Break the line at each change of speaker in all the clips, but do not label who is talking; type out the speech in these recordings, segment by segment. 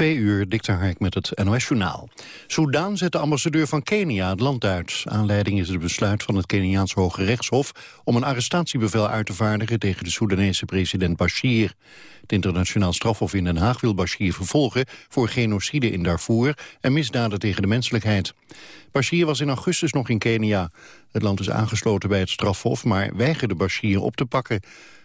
Twee uur, Dikter Hark met het NOS-journaal. Soudaan zet de ambassadeur van Kenia het land uit. Aanleiding is het besluit van het Keniaanse Hoge Rechtshof... om een arrestatiebevel uit te vaardigen tegen de Soedanese president Bashir. Het internationaal strafhof in Den Haag wil Bashir vervolgen... voor genocide in Darfur en misdaden tegen de menselijkheid. Bashir was in augustus nog in Kenia. Het land is aangesloten bij het strafhof, maar weigerde Bashir op te pakken...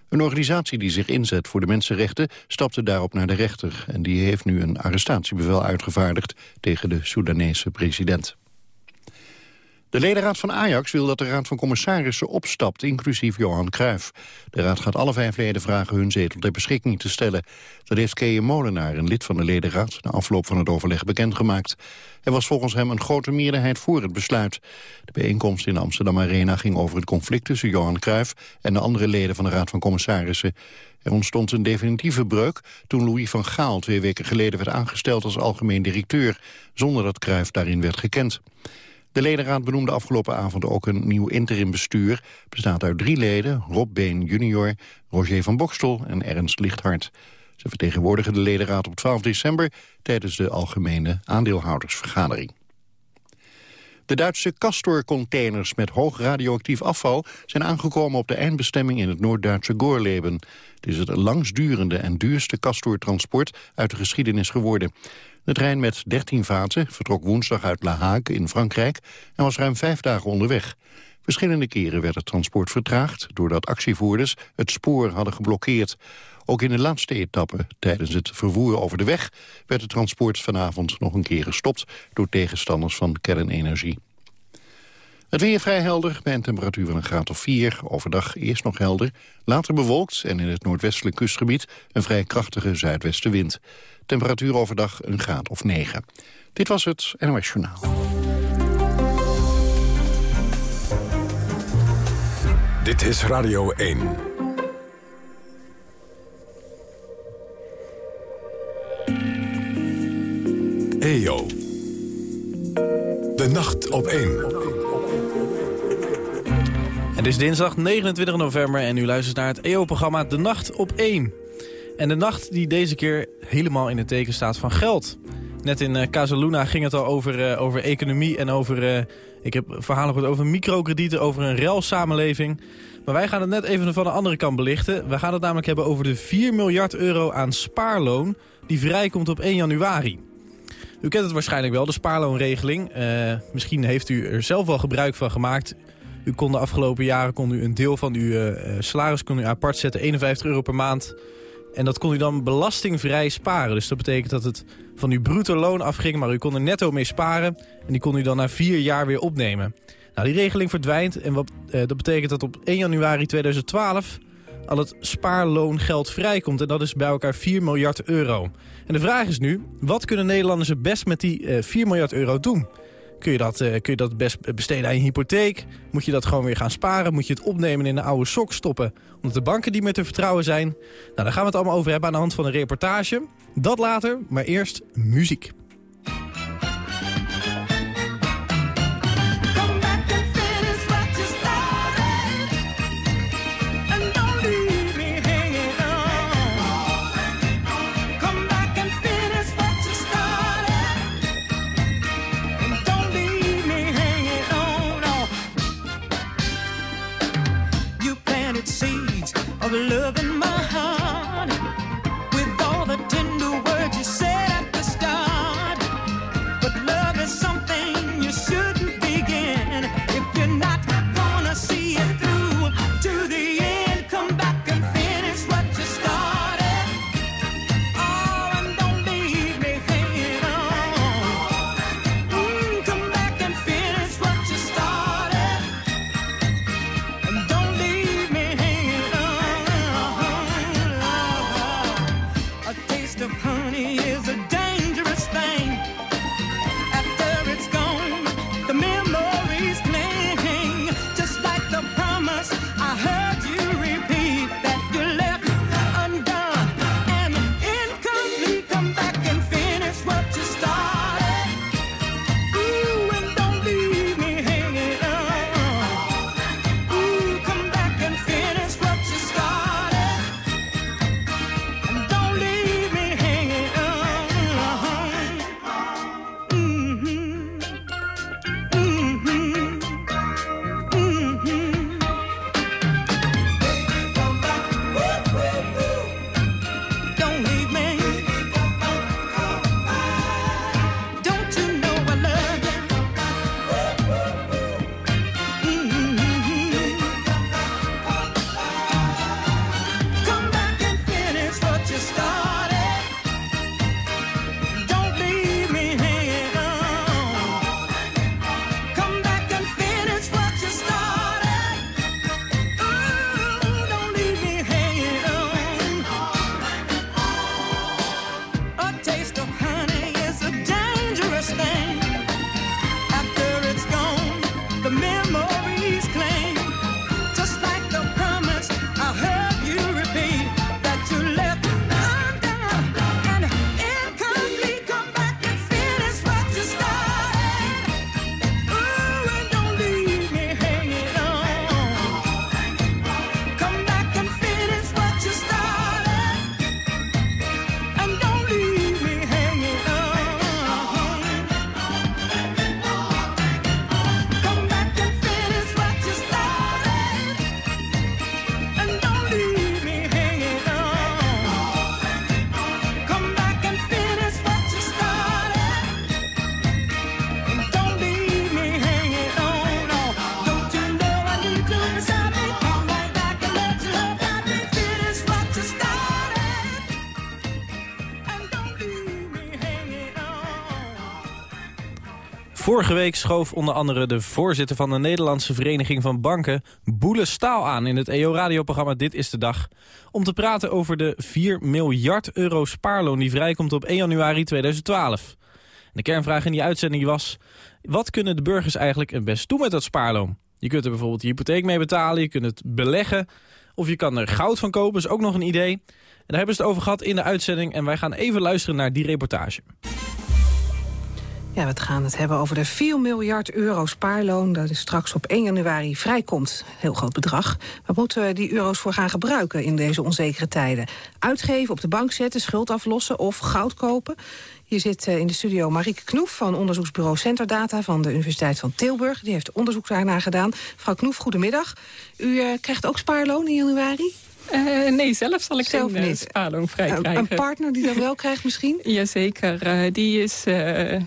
Een organisatie die zich inzet voor de mensenrechten stapte daarop naar de rechter. En die heeft nu een arrestatiebevel uitgevaardigd tegen de Soedanese president. De ledenraad van Ajax wil dat de raad van commissarissen opstapt, inclusief Johan Cruijff. De raad gaat alle vijf leden vragen hun zetel ter beschikking te stellen. Dat heeft Keeën Molenaar, een lid van de ledenraad, na afloop van het overleg bekendgemaakt. Er was volgens hem een grote meerderheid voor het besluit. De bijeenkomst in de Amsterdam Arena ging over het conflict tussen Johan Cruijff en de andere leden van de raad van commissarissen. Er ontstond een definitieve breuk toen Louis van Gaal twee weken geleden werd aangesteld als algemeen directeur, zonder dat Cruijff daarin werd gekend. De ledenraad benoemde afgelopen avond ook een nieuw interimbestuur. bestaat uit drie leden, Rob Been junior, Roger van Bokstel en Ernst Lichthart. Ze vertegenwoordigen de ledenraad op 12 december... tijdens de algemene aandeelhoudersvergadering. De Duitse Castor-containers met hoog radioactief afval... zijn aangekomen op de eindbestemming in het Noord-Duitse Gorleben. Het is het langsdurende en duurste Castor-transport uit de geschiedenis geworden. De trein met 13 vaten vertrok woensdag uit La Hague in Frankrijk... en was ruim vijf dagen onderweg. Verschillende keren werd het transport vertraagd... doordat actievoerders het spoor hadden geblokkeerd. Ook in de laatste etappe, tijdens het vervoer over de weg... werd het transport vanavond nog een keer gestopt... door tegenstanders van kernenergie. Het weer vrij helder, bij een temperatuur van een graad of 4. Overdag eerst nog helder, later bewolkt... en in het noordwestelijk kustgebied een vrij krachtige zuidwestenwind. Temperatuur overdag een graad of 9. Dit was het NOS Journaal.
Dit is Radio 1. EO. De nacht op 1.
Het is dinsdag 29 november en u luistert naar het EO-programma De Nacht op 1. En de nacht die deze keer helemaal in het teken staat van geld. Net in uh, Casaluna ging het al over, uh, over economie en over... Uh, ik heb verhalen gehoord over microkredieten, over een rel-samenleving. Maar wij gaan het net even van de andere kant belichten. We gaan het namelijk hebben over de 4 miljard euro aan spaarloon... die vrijkomt op 1 januari. U kent het waarschijnlijk wel, de spaarloonregeling. misschien heeft u er zelf wel gebruik van gemaakt. U kon de afgelopen jaren kon u een deel van uw salaris kon u apart zetten, 51 euro per maand... En dat kon u dan belastingvrij sparen. Dus dat betekent dat het van uw bruto loon afging, maar u kon er netto mee sparen. En die kon u dan na vier jaar weer opnemen. Nou, die regeling verdwijnt en wat, eh, dat betekent dat op 1 januari 2012 al het spaarloongeld vrijkomt. En dat is bij elkaar 4 miljard euro. En de vraag is nu, wat kunnen Nederlanders het best met die eh, 4 miljard euro doen? Kun je, dat, uh, kun je dat best besteden aan je hypotheek? Moet je dat gewoon weer gaan sparen? Moet je het opnemen in een oude sok stoppen? Omdat de banken die meer te vertrouwen zijn? Nou, daar gaan we het allemaal over hebben aan de hand van een reportage. Dat later, maar eerst muziek. Vorige week schoof onder andere de voorzitter van de Nederlandse Vereniging van Banken... Boele Staal aan in het EO-radioprogramma Dit is de Dag... om te praten over de 4 miljard euro spaarloon die vrijkomt op 1 januari 2012. De kernvraag in die uitzending was... wat kunnen de burgers eigenlijk het best doen met dat spaarloon? Je kunt er bijvoorbeeld je hypotheek mee betalen, je kunt het beleggen... of je kan er goud van kopen, is ook nog een idee. Daar hebben ze het over gehad in de uitzending... en wij gaan even luisteren naar die reportage.
Ja, we gaan het hebben over de 4 miljard euro spaarloon... dat is straks op 1 januari vrijkomt. Heel groot bedrag. Waar moeten we die euro's voor gaan gebruiken in deze onzekere tijden? Uitgeven, op de bank zetten, schuld aflossen of goud kopen? Hier zit eh, in de studio Marieke Knoef van onderzoeksbureau Centerdata... van de Universiteit van Tilburg. Die heeft onderzoek daarna gedaan. Mevrouw Knoef, goedemiddag. U uh, krijgt ook spaarloon in januari?
Uh, nee, zelf zal ik zelf geen niet. spaarloon vrij krijgen.
Een partner die dat wel krijgt misschien?
Jazeker, uh, die, is,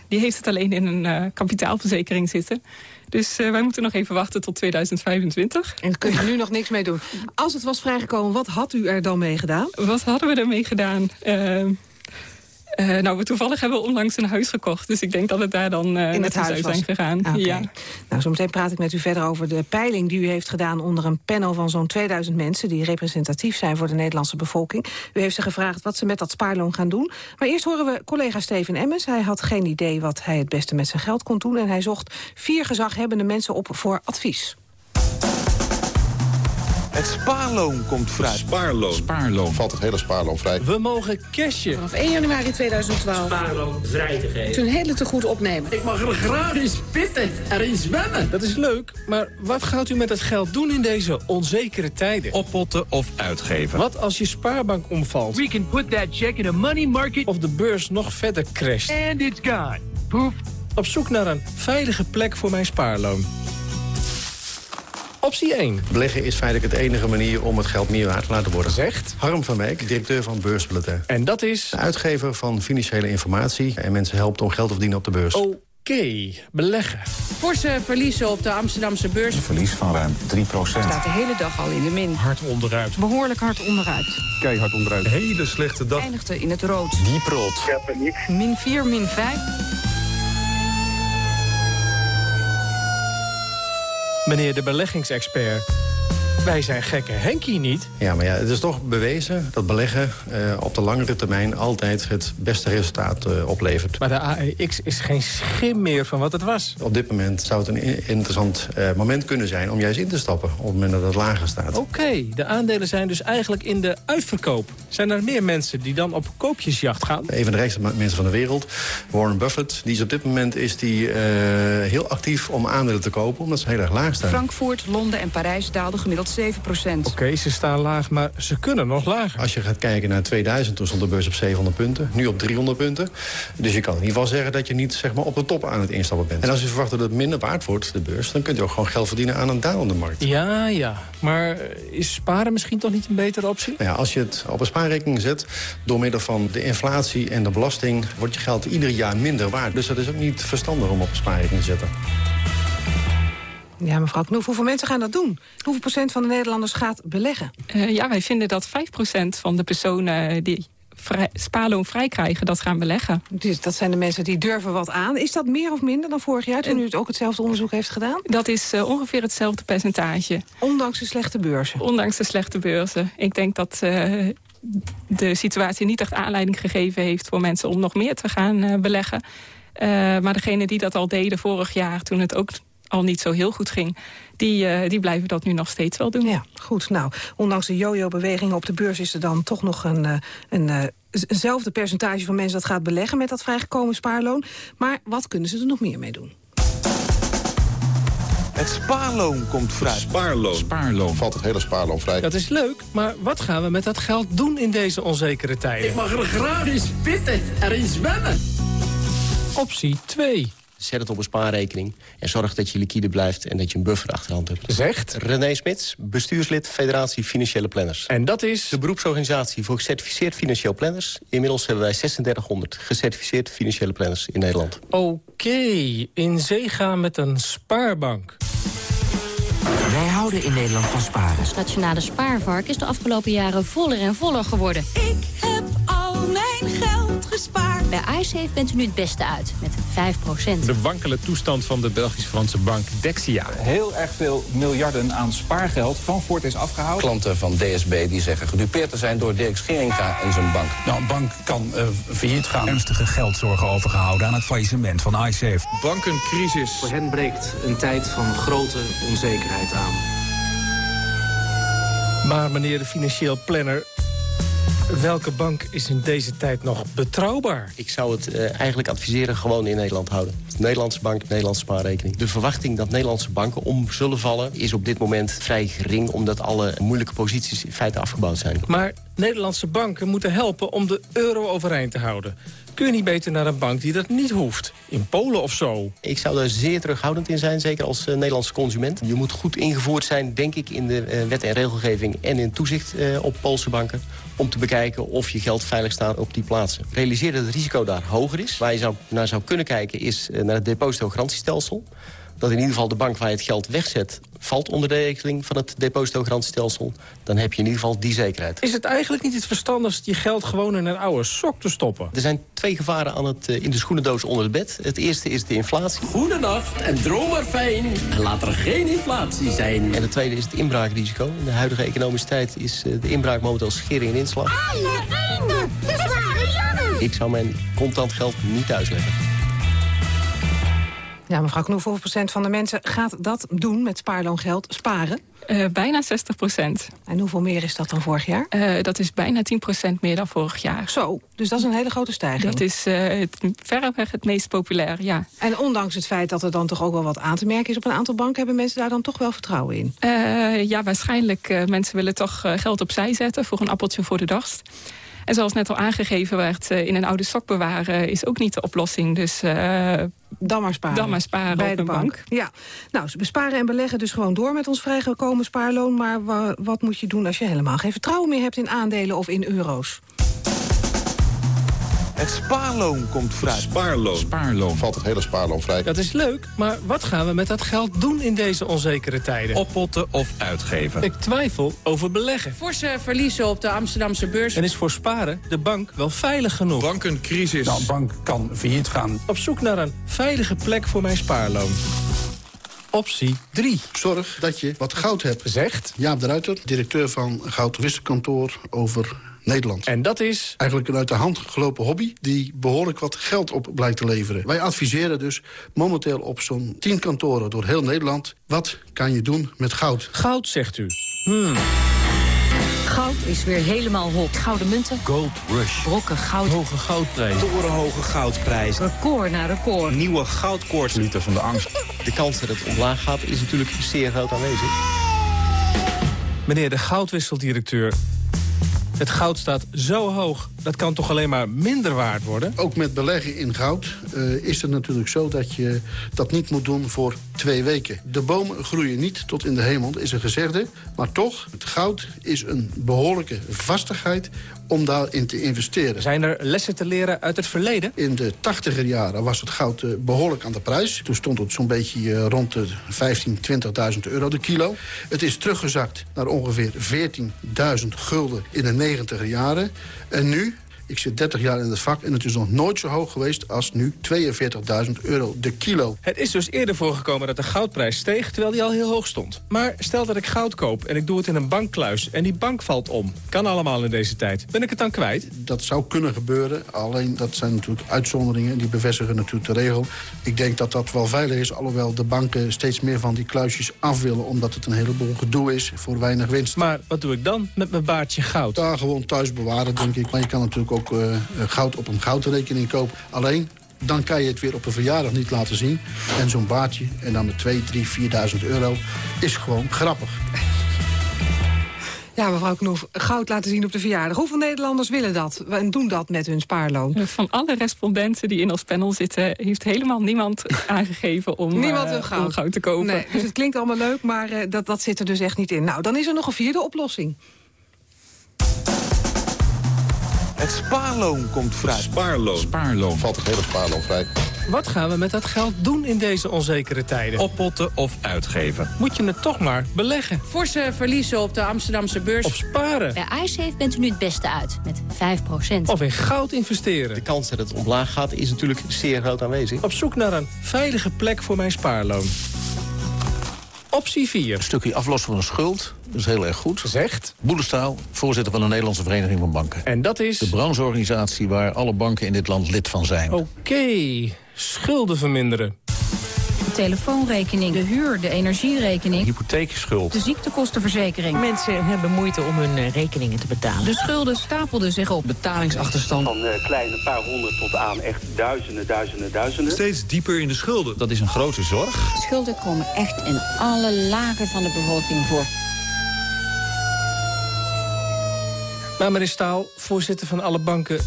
die heeft het alleen in een kapitaalverzekering zitten. Dus wij moeten nog even wachten tot 2025.
En daar kun je nu nog niks mee doen. Als het was vrijgekomen, wat had u er dan mee gedaan?
Wat hadden we ermee gedaan? Uh, nou, we toevallig hebben we onlangs een huis gekocht. Dus ik denk dat het daar dan uh, in het huis zijn gegaan.
Okay.
Ja.
Nou, zometeen praat ik met u verder over de peiling die u heeft gedaan... onder een panel van zo'n 2000 mensen... die representatief zijn voor de Nederlandse bevolking. U heeft ze gevraagd wat ze met dat spaarloon gaan doen. Maar eerst horen we collega Steven Emmens. Hij had geen idee wat hij het beste met zijn geld kon doen... en hij zocht vier gezaghebbende mensen op voor advies.
Het spaarloon komt vrij.
Spaarloon.
Spaarloon.
Valt het hele spaarloon vrij.
We mogen cashen.
Vanaf 1 januari 2012.
Spaarloon vrij te geven.
Een hele te goed opnemen.
Ik mag er graag eens pitten, erin zwemmen.
Dat is leuk, maar wat gaat u met het geld doen in deze onzekere tijden?
Oppotten of uitgeven.
Wat als je spaarbank omvalt?
We can put that check in a money market.
Of de beurs nog verder crasht?
And it's gone. Poef.
Op zoek naar een veilige plek voor mijn spaarloon. Optie 1.
Beleggen is feitelijk de enige manier om het geld meer waard te laten worden.
Zegt?
Harm van Meek, directeur van Beursbulletin.
En dat is?
De uitgever van financiële informatie en mensen helpt om geld te verdienen op de beurs.
Oké, okay. beleggen.
Forse verliezen op de Amsterdamse beurs.
Een verlies van ruim 3%
Staat de hele dag al in de min.
Hard onderuit.
Behoorlijk hard onderuit.
Keihard onderuit.
Hele slechte dag.
Eindigde in het rood.
Diep rood.
Ja, paniek.
Min 4, min 5.
Meneer de beleggingsexpert. Wij zijn gekke Henkie niet.
Ja, maar ja, het is toch bewezen dat beleggen uh, op de langere termijn... altijd het beste resultaat uh, oplevert.
Maar de AEX is geen schim meer van wat het was.
Op dit moment zou het een interessant uh, moment kunnen zijn... om juist in te stappen op het moment dat het lager staat.
Oké, okay, de aandelen zijn dus eigenlijk in de uitverkoop. Zijn er meer mensen die dan op koopjesjacht gaan?
Een van de rijkste mensen van de wereld, Warren Buffett... die is op dit moment is die, heel actief om aandelen te kopen... omdat ze heel erg laag staan.
Frankfurt, Londen en Parijs daalden gemiddeld 7
Oké, okay, ze staan laag, maar ze kunnen nog lager.
Als je gaat kijken naar 2000, toen stond de beurs op 700 punten. Nu op 300 punten. Dus je kan in ieder geval zeggen dat je niet zeg maar, op de top aan het instappen bent. En als je verwacht dat het minder waard wordt, de beurs... dan kunt je ook gewoon geld verdienen aan een dalende markt.
Ja, ja. Maar is sparen misschien toch niet een betere optie?
Nou ja, als je het op een spaarrekening zet... door middel van de inflatie en de belasting... wordt je geld ieder jaar minder waard. Dus dat is ook niet verstandig om op een spaarrekening te zetten.
Ja, mevrouw Knoef, hoeveel mensen gaan dat doen? Hoeveel procent van de Nederlanders gaat beleggen?
Uh, ja, wij vinden dat 5 procent van de personen die vrij, spaarloon vrij krijgen, dat gaan beleggen.
Dus dat zijn de mensen die durven wat aan. Is dat meer of minder dan vorig jaar, toen u het ook hetzelfde onderzoek heeft gedaan?
Dat is uh, ongeveer hetzelfde percentage.
Ondanks de slechte beurzen?
Ondanks de slechte beurzen. Ik denk dat... Uh, de situatie niet echt aanleiding gegeven heeft voor mensen om nog meer te gaan uh, beleggen. maar degene die dat al deden vorig jaar, toen het ook al niet zo heel goed ging... die, uh, die blijven dat nu nog steeds wel doen.
Ja, goed. Nou, ondanks de yo-yo-beweging op de beurs... is er dan toch nog een, uh, een, uh, eenzelfde percentage van mensen... dat gaat beleggen met dat vrijgekomen spaarloon. Maar wat kunnen ze er nog meer mee doen?
Het spaarloon komt vrij.
Spaarloon.
Spaarloon.
Valt het hele spaarloon vrij.
Dat is leuk, maar wat gaan we met dat geld doen in deze onzekere tijden?
Ik mag er graag eens pitten, erin zwemmen.
Optie 2.
Zet het op een spaarrekening en zorg dat je liquide blijft... en dat je een buffer achterhand hebt.
Zegt?
René Smits, bestuurslid Federatie Financiële Planners.
En dat is?
De beroepsorganisatie voor gecertificeerd financieel planners. Inmiddels hebben wij 3600 gecertificeerd financiële planners in Nederland.
Oké, okay. in zee gaan met een spaarbank.
Wij houden in Nederland van sparen.
Het Nationale Spaarvark is de afgelopen jaren voller en voller geworden.
Ik
Bij iSafe bent u nu het beste uit, met 5%.
De wankele toestand van de Belgisch-Franse bank Dexia.
Heel erg veel miljarden aan spaargeld van Ford is afgehouden.
Klanten van DSB die zeggen gedupeerd te zijn door Dirk Scheringa en zijn bank.
Nou, een bank kan uh, failliet gaan. Ernstige geldzorgen overgehouden aan het faillissement van iSafe.
Bankencrisis.
Voor hen breekt een tijd van grote onzekerheid aan.
Maar meneer de financieel planner, welke bank is in deze tijd nog betrouwbaar?
Ik zou het uh, eigenlijk adviseren gewoon in Nederland houden. Nederlandse bank, Nederlandse spaarrekening. De verwachting dat Nederlandse banken om zullen vallen... is op dit moment vrij gering... omdat alle moeilijke posities in feite afgebouwd zijn.
Maar Nederlandse banken moeten helpen om de euro overeind te houden. Kun je niet beter naar een bank die dat niet hoeft? In Polen of zo?
Ik zou daar zeer terughoudend in zijn, zeker als uh, Nederlandse consument. Je moet goed ingevoerd zijn, denk ik, in de uh, wet en regelgeving... en in toezicht op Poolse banken... om te bekijken of je geld veilig staat op die plaatsen. Realiseer dat het risico daar hoger is. Waar je naar zou kunnen kijken is naar het depositogarantiestelsel dat in ieder geval de bank waar je het geld wegzet... valt onder de regeling van het depositogarantiestelsel... dan heb je in ieder geval die zekerheid.
Is het eigenlijk niet het verstandigst je geld gewoon in een oude sok te stoppen?
Er zijn twee gevaren aan het, uh, in de schoenendoos onder het bed. Het eerste is de inflatie.
Goedenacht en droom maar fijn. En laat er geen inflatie zijn.
En het tweede is het inbraakrisico. In de huidige economische tijd is uh, de inbraak momenteel schering en inslag.
Alle einde, de zware jongen.
Ik zou mijn contant geld niet thuisleggen.
Ja, mevrouw Knoef, hoeveel procent van de mensen gaat dat doen met spaarloongeld, sparen?
Uh, bijna 60 procent.
En hoeveel meer is dat dan vorig jaar?
Uh, dat is bijna 10 procent meer dan vorig jaar.
Zo, dus dat is een hele grote stijging.
Dat is uh, het, verreweg het meest populair, ja.
En ondanks het feit dat er dan toch ook wel wat aan te merken is op een aantal banken... hebben mensen daar dan toch wel vertrouwen in?
ja, waarschijnlijk. mensen willen toch geld opzij zetten voor een appeltje voor de dag. En zoals net al aangegeven werd, in een oude sok bewaren is ook niet de oplossing. Dus uh,
dan maar sparen.
Dan maar sparen
bij
op
de
een
bank.
bank.
Ja, nou, we sparen en beleggen dus gewoon door met ons vrijgekomen spaarloon. Maar wa wat moet je doen als je helemaal geen vertrouwen meer hebt in aandelen of in euro's?
Het spaarloon komt vrij.
Spaarloon.
Spaarloon.
Valt het hele spaarloon vrij.
Dat is leuk, maar wat gaan we met dat geld doen in deze onzekere tijden?
Oppotten of uitgeven.
Ik twijfel over beleggen.
Forse verliezen op de Amsterdamse beurs.
En is voor sparen de bank wel veilig genoeg?
Bankencrisis. Nou, bank kan failliet gaan.
Op zoek naar een veilige plek voor mijn spaarloon. Optie 3.
Zorg dat je wat goud hebt.
Zegt
Jaap de Ruiter, directeur van Goudwisselkantoor over Nederland.
En dat is?
Eigenlijk een uit de hand gelopen hobby... die behoorlijk wat geld op blijkt te leveren. Wij adviseren dus momenteel op zo'n 10 kantoren door heel Nederland... wat kan je doen met goud?
Goud, zegt u. Hmm.
Goud is weer helemaal hot. Gouden munten.
Gold rush.
Brokken goud.
Hoge goudprijs.
Torenhoge goudprijs.
Record na record.
Nieuwe goudkoorts.
Liter van de angst.
De kans dat het omlaag gaat is natuurlijk zeer groot aanwezig.
Meneer de goudwisseldirecteur, het goud staat zo hoog, dat kan toch alleen maar minder waard worden?
Ook met beleggen in goud uh, is het natuurlijk zo dat je dat niet moet doen voor twee weken. De bomen groeien niet tot in de hemel, is een gezegde. Maar toch, het goud is een behoorlijke vastigheid om daarin te investeren.
Zijn er lessen te leren uit het verleden?
In de tachtiger jaren was het goud uh, behoorlijk aan de prijs. Toen stond het zo'n beetje uh, rond de 15, 20.000 euro de kilo. Het is teruggezakt naar ongeveer 14.000 gulden in de negentiger jaren. En nu, ik zit 30 jaar in het vak en het is nog nooit zo hoog geweest als nu 42.000 euro de kilo.
Het is dus eerder voorgekomen dat de goudprijs steeg terwijl die al heel hoog stond. Maar stel dat ik goud koop en ik doe het in een bankkluis en die bank valt om. Kan allemaal in deze tijd. Ben ik het dan kwijt?
Dat zou kunnen gebeuren, alleen dat zijn natuurlijk uitzonderingen. Die bevestigen natuurlijk de regel. Ik denk dat dat wel veilig is, alhoewel de banken steeds meer van die kluisjes af willen... omdat het een heleboel gedoe is voor weinig winst.
Maar wat doe ik dan met mijn baardje goud?
Daar gewoon thuis bewaren, denk ik. Maar je kan natuurlijk ook uh, goud op een goudrekening kopen. Alleen, dan kan je het weer op een verjaardag niet laten zien. En zo'n baardje, en dan met 2, 3, 4.000 euro, is gewoon grappig.
Ja, mevrouw Knoef, goud laten zien op de verjaardag. Hoeveel Nederlanders willen dat en doen dat met hun spaarloon?
Van alle respondenten die in ons panel zitten... heeft helemaal niemand aangegeven om,
niemand
uh, goud. om goud te kopen.
Nee, dus het klinkt allemaal leuk, maar uh, dat, dat zit er dus echt niet in. Nou, dan is er nog een vierde oplossing.
Het spaarloon komt vrij.
Spaarloon.
Spaarloon.
Valt het hele spaarloon vrij.
Wat gaan we met dat geld doen in deze onzekere tijden?
Oppotten of uitgeven?
Moet je het toch maar beleggen?
Forse verliezen op de Amsterdamse beurs.
Of sparen?
Bij iSafe bent u nu het beste uit, met 5%.
Of in goud investeren?
De kans dat het omlaag gaat is natuurlijk zeer groot aanwezig.
Op zoek naar een veilige plek voor mijn spaarloon. Optie 4.
Een stukje aflossen van een schuld, dat is heel erg goed.
Zegt?
Boelestaal, voorzitter van de Nederlandse Vereniging van Banken.
En dat is?
De brancheorganisatie waar alle banken in dit land lid van zijn.
Oké, schulden verminderen.
De telefoonrekening, de huur, de energierekening...
Hypotheekschuld.
De ziektekostenverzekering.
Mensen hebben moeite om hun uh, rekeningen te betalen.
De schulden stapelden zich op.
Betalingsachterstand.
Van uh, kleine paar honderd tot aan echt duizenden, duizenden, duizenden.
Steeds dieper in de schulden. Dat is een grote zorg.
Schulden komen echt in alle lagen van de bevolking voor.
Maar meneer Staal, voorzitter van alle banken...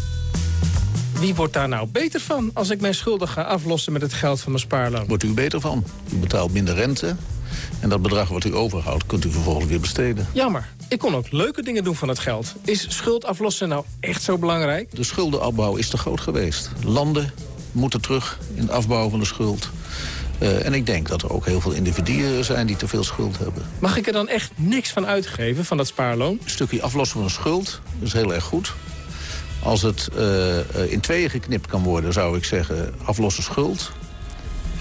Wie wordt daar nou beter van als ik mijn schulden ga aflossen met het geld van mijn spaarloon?
Wordt u beter van. U betaalt minder rente. En dat bedrag wat u overhoudt, kunt u vervolgens weer besteden.
Jammer. Ik kon ook leuke dingen doen van het geld. Is schuld aflossen nou echt zo belangrijk?
De schuldenafbouw is te groot geweest. Landen moeten terug in de afbouw van de schuld. Uh, en ik denk dat er ook heel veel individuen zijn die te veel schuld hebben.
Mag ik er dan echt niks van uitgeven, van dat spaarloon?
Een stukje aflossen van een schuld, dat is heel erg goed. Als het uh, in tweeën geknipt kan worden, zou ik zeggen aflossen schuld.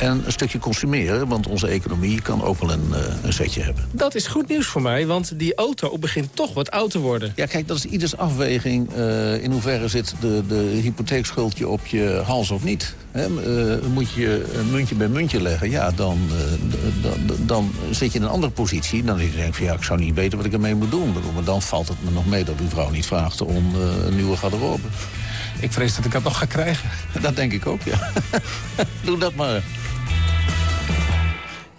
En een stukje consumeren, want onze economie kan ook wel een, uh, een zetje hebben.
Dat is goed nieuws voor mij, want die auto begint toch wat oud te worden.
Ja, kijk, dat is ieders afweging. Uh, in hoeverre zit de, de hypotheekschuldje op je hals of niet? He, uh, moet je een muntje bij muntje leggen, ja, dan, dan, dan zit je in een andere positie. Dan denk je van, ja, ik zou niet weten wat ik ermee moet doen. Maar dan valt het me nog mee dat uw vrouw niet vraagt om een nieuwe garderobe.
Ik vrees dat ik dat nog ga krijgen.
Dat denk ik ook, ja. Doe dat maar.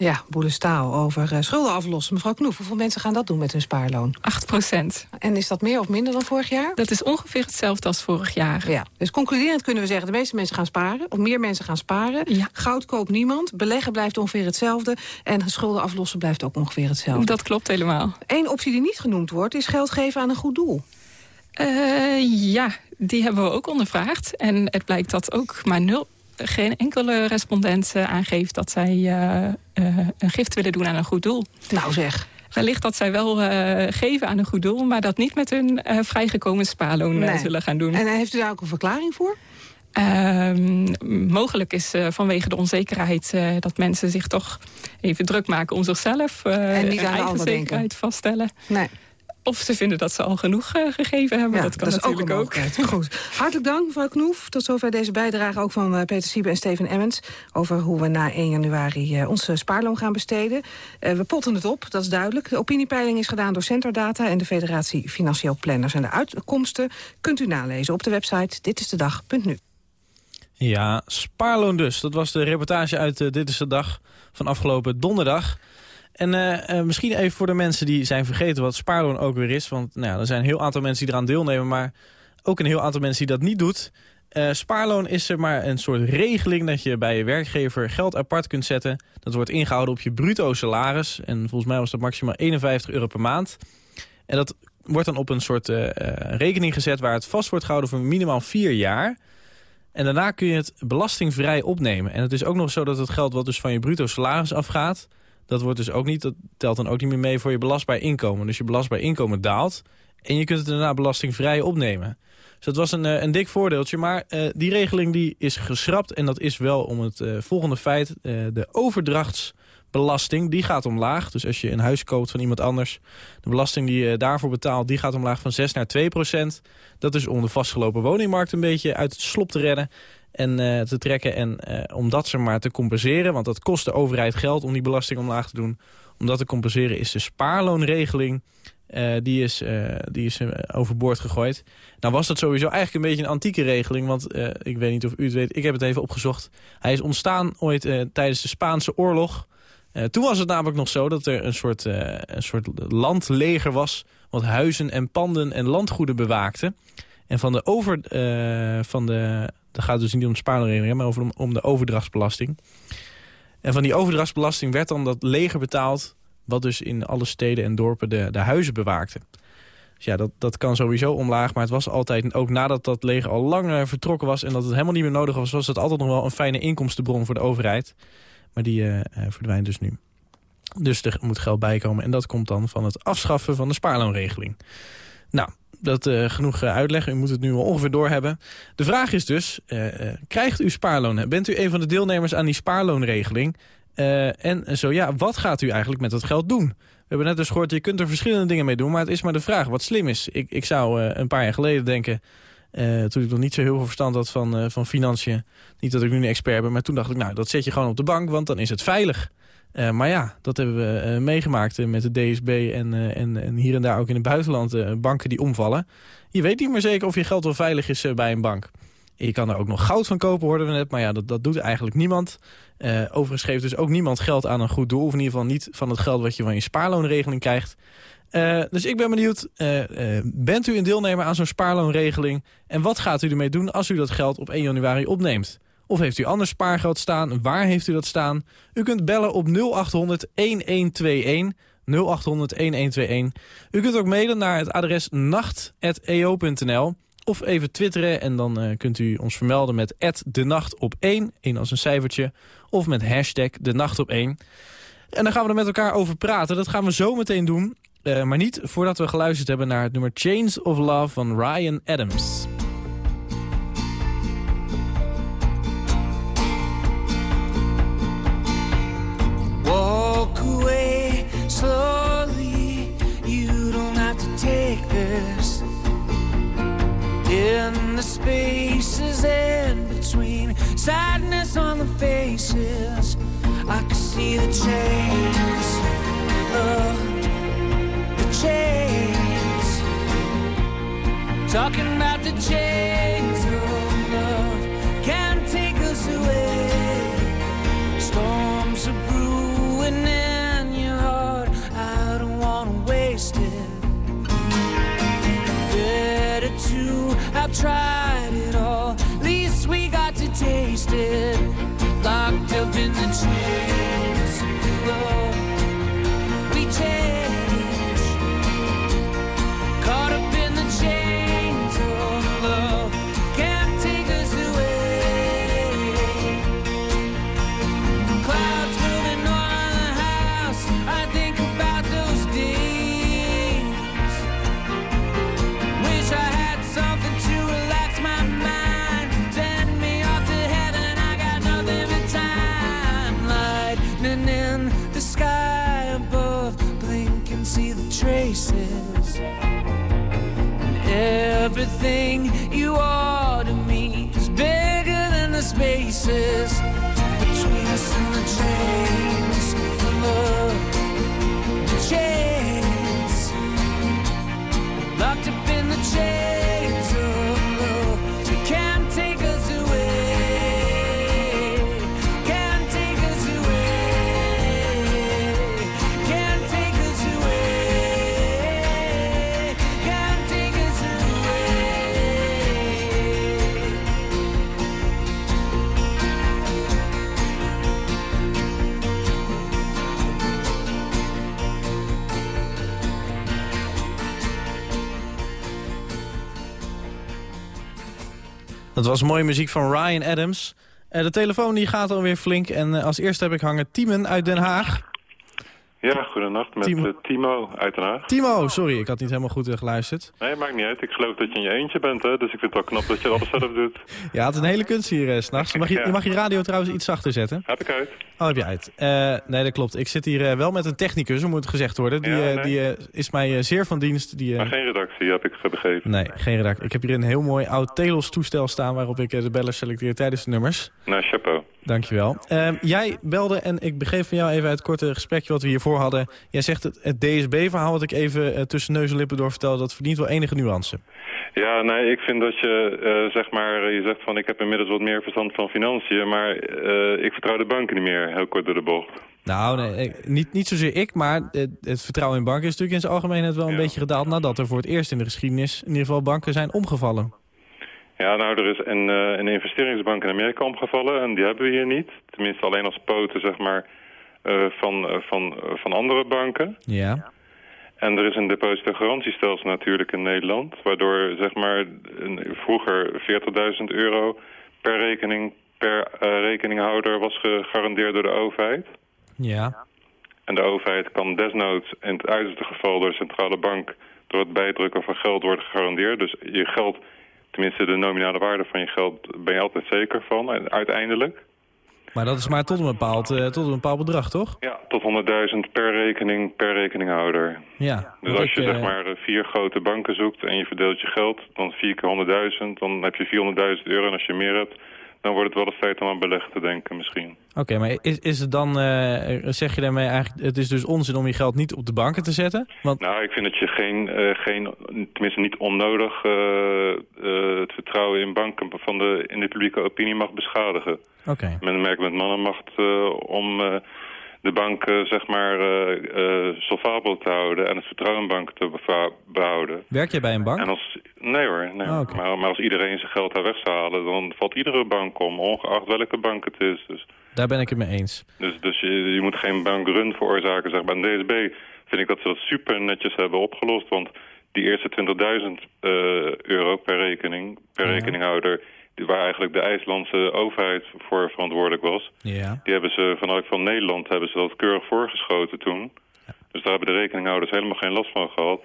Ja, boelestaal over uh, schulden aflossen. Mevrouw Knoef, hoeveel mensen gaan dat doen met hun spaarloon?
8 procent.
En is dat meer of minder dan vorig jaar?
Dat is ongeveer hetzelfde als vorig jaar.
Ja, dus concluderend kunnen we zeggen... de meeste mensen gaan sparen, of meer mensen gaan sparen.
Ja.
Goud koopt niemand, beleggen blijft ongeveer hetzelfde... en schulden aflossen blijft ook ongeveer hetzelfde.
Dat klopt helemaal.
Eén optie die niet genoemd wordt, is geld geven aan een goed doel.
Uh, ja, die hebben we ook ondervraagd. En het blijkt dat ook maar nul geen enkele respondent uh, aangeeft dat zij uh, uh, een gift willen doen aan een goed doel.
Nou zeg.
Wellicht dat zij wel geven aan een goed doel... maar dat niet met hun vrijgekomen spaarloon nee. zullen gaan doen.
En heeft u daar ook een verklaring voor?
Ehm, mogelijk is vanwege de onzekerheid dat mensen zich toch even druk maken om zichzelf
en niet aan
eigen
de
zekerheid
denken.
vaststellen.
Nee.
Of ze vinden dat ze al genoeg uh, gegeven hebben.
Ja,
dat kan
dat is
natuurlijk
ook. ook. Goed. Hartelijk dank, mevrouw Knoef. Tot zover deze bijdrage ook van uh, Peter Siebe en Steven Emmens... over hoe we na 1 januari uh, onze spaarloon gaan besteden. we potten het op, dat is duidelijk. De opiniepeiling is gedaan door Centerdata... en de Federatie Financieel Planners. En de uitkomsten kunt u nalezen op de website ditistedag.nu.
Ja, spaarloon dus. Dat was de reportage uit Dit is de Dag van afgelopen donderdag... En uh, uh, misschien even voor de mensen die zijn vergeten wat spaarloon ook weer is. Want nou ja, er zijn een heel aantal mensen die eraan deelnemen, maar ook een heel aantal mensen die dat niet doet. Uh, spaarloon is er maar een soort regeling dat je bij je werkgever geld apart kunt zetten. Dat wordt ingehouden op je bruto salaris. En volgens mij was dat maximaal 51 euro per maand. En dat wordt dan op een soort rekening gezet waar het vast wordt gehouden voor minimaal vier jaar. En daarna kun je het belastingvrij opnemen. En het is ook nog zo dat het geld wat dus van je bruto salaris afgaat... Dat wordt dus ook niet, dat telt dan ook niet meer mee voor je belastbaar inkomen. Dus je belastbaar inkomen daalt en je kunt het daarna belastingvrij opnemen. Dus dat was een, een dik voordeeltje. Maar uh, die regeling die is geschrapt en dat is wel om het uh, volgende feit. De overdrachtsbelasting, die gaat omlaag. Dus als je een huis koopt van iemand anders, de belasting die je daarvoor betaalt, die gaat omlaag van 6 naar 2 procent. Dat is om de vastgelopen woningmarkt een beetje uit het slop te redden en uh, te trekken. En uh, om dat zeg maar te compenseren, want dat kost de overheid geld om die belasting omlaag te doen. Om dat te compenseren is de spaarloonregeling, uh, die is, die is overboord gegooid. Nou was dat sowieso eigenlijk een beetje een antieke regeling, want ik weet niet of u het weet, ik heb het even opgezocht. Hij is ontstaan ooit tijdens de Spaanse oorlog. toen was het namelijk nog zo dat er een soort, een soort landleger was, wat huizen en panden en landgoeden bewaakte. En van de, over, van de dat gaat dus niet om de spaarregeling, maar over, om de overdrachtsbelasting. En van die overdrachtsbelasting werd dan dat leger betaald... wat dus in alle steden en dorpen de, de huizen bewaakte. Dus ja, dat, dat kan sowieso omlaag. Maar het was altijd, ook nadat dat leger al lang eh, vertrokken was... en dat het helemaal niet meer nodig was... was het altijd nog wel een fijne inkomstenbron voor de overheid. Maar die eh, eh, verdwijnt dus nu. Dus er moet geld bijkomen. En dat komt dan van het afschaffen van de spaarloonregeling. Nou, dat eh, genoeg eh, uitleg. U moet het nu al ongeveer doorhebben. De vraag is dus, eh, krijgt u spaarloon? Bent u een van de deelnemers aan die spaarloonregeling? En zo ja, wat gaat u eigenlijk met dat geld doen? We hebben net dus gehoord, je kunt er verschillende dingen mee doen... maar het is maar de vraag wat slim is. Ik, ik zou een paar jaar geleden denken... toen ik nog niet zo heel veel verstand had van, van financiën... niet dat ik nu een expert ben, maar toen dacht ik... nou, dat zet je gewoon op de bank, want dan is het veilig. Eh, maar ja, dat hebben we eh, meegemaakt eh, met de DSB en, en, en hier en daar ook in het buitenland banken die omvallen. Je weet niet meer zeker of je geld wel veilig is bij een bank. Je kan er ook nog goud van kopen, hoorden we net. Maar ja, dat, dat doet eigenlijk niemand. Overigens geeft dus ook niemand geld aan een goed doel. Of in ieder geval niet van het geld wat je van je spaarloonregeling krijgt. Dus ik ben benieuwd, bent u een deelnemer aan zo'n spaarloonregeling? En wat gaat u ermee doen als u dat geld op 1 januari opneemt? Of heeft u anders spaargeld staan? Waar heeft u dat staan? U kunt bellen op 0800 1121. 0800 1121. U kunt ook mailen naar het adres nacht.eo.nl. Of even twitteren en dan eh, kunt u ons vermelden met de nacht op 1. 1 als een cijfertje. Of met hashtag de nacht op 1. En dan gaan we er met elkaar over praten. Dat gaan we zo meteen doen. Eh, maar niet voordat we geluisterd hebben naar het nummer Chains of Love van Ryan Adams.
The spaces in between, sadness on the faces. I can see the chains. of the chains. Talking about the chains have tried it all. Least we got to taste it. Locked up in the chains. We change. See the traces. And everything you are to me is bigger than the spaces
Dat was mooie muziek van Ryan Adams. Eh, de telefoon die gaat alweer flink. En eh, als eerste heb ik hangen Tiemen uit Den Haag.
Ja, goedenacht met
Timo.
Timo, Timo uit Den Haag.
Timo, sorry, ik had niet helemaal goed eh, geluisterd.
Nee, maakt niet uit. Ik geloof dat je in je eentje bent, hè? dus ik vind het wel knap dat je alles zelf doet.
Ja, het is een hele kunst hier eh, s s'nachts. Je, mag je, je mag je radio trouwens iets zachter zetten.
Heb ik uit.
Oh, heb je uit. Eh, nee, dat klopt. Ik zit hier eh, wel met een technicus, moet het gezegd worden. Die,
Ja,
eh, die eh, is mij eh, zeer van dienst. Die, eh,
Maar geen redactie, heb ik begrepen.
Nee, geen redactie. Ik heb hier een heel mooi oud Telos toestel staan... waarop ik eh, de bellers selecteer tijdens de nummers.
Nou, chapeau.
Dankjewel. Ehm jij belde en ik begreep van jou even uit het korte gesprekje wat we hiervoor hadden. Jij zegt het, het DSB-verhaal wat ik even eh, tussen neus en lippen door vertelde... dat verdient wel enige nuance.
Ja, nee, ik vind dat je, eh, zeg maar, je zegt van ik heb inmiddels wat meer verstand van financiën, maar eh, ik vertrouw de banken niet meer, heel kort door de bocht.
Nou, nee, niet, niet zozeer ik, maar het, het vertrouwen in banken is natuurlijk in zijn algemeenheid wel een beetje gedaald... nadat er voor het eerst in de geschiedenis in ieder geval banken zijn omgevallen.
Ja, nou, er is een, eh, een investeringsbank in Amerika omgevallen en die hebben we hier niet. Tenminste alleen als poten, zeg maar, eh, van, eh, van, van andere banken.
Ja.
En er is een depositogarantiestelsel natuurlijk in Nederland... waardoor zeg maar een- vroeger 40.000 euro per rekening per rekeninghouder was gegarandeerd door de overheid.
Ja.
En de overheid kan desnoods in het uiterste geval door de centrale bank... door het bijdrukken van geld worden gegarandeerd. Dus je geld, tenminste de nominale waarde van je geld... ben je altijd zeker van, en uiteindelijk.
Maar dat is maar tot een bepaald, eh, tot een bepaald bedrag, toch?
Ja, tot 100.000 per rekening per rekeninghouder.
Ja.
Dus als je
ik,
zeg
eh,
maar vier grote banken zoekt en je verdeelt je geld, dan vier keer 100.000, dan heb je 400.000 euro. En als je meer hebt, dan wordt het wel eens tijd om aan beleggen te denken misschien.
Oké, maar is, is het dan, eh, zeg je daarmee eigenlijk, het is dus onzin om je geld niet op de banken te zetten? Want,
Nou, ik vind dat je geen, eh, geen tenminste niet onnodig, eh, het vertrouwen in banken van de, in de publieke opinie mag beschadigen.
oké.
Men merkt met mannenmacht om de banken zeg maar eh eh, solvabel te houden en het vertrouwen in banken te behouden.
Werk jij bij een bank?
En als, nee hoor, nee.
Oké.
maar, maar als iedereen zijn geld daar weg zou halen, dan valt iedere bank om, ongeacht welke bank het is. Dus,
Daar ben ik het mee eens.
dus, dus je, je moet geen bankrun veroorzaken. Zeg maar. En DSB vind ik dat ze dat super netjes hebben opgelost, want die eerste 20.000 eh, euro per rekening, per
Ja.
rekeninghouder, waar eigenlijk de IJslandse overheid voor verantwoordelijk was,
Ja.
die hebben ze vanuit van Nederland hebben ze dat keurig voorgeschoten toen. Dus daar hebben de rekeninghouders helemaal geen last van gehad.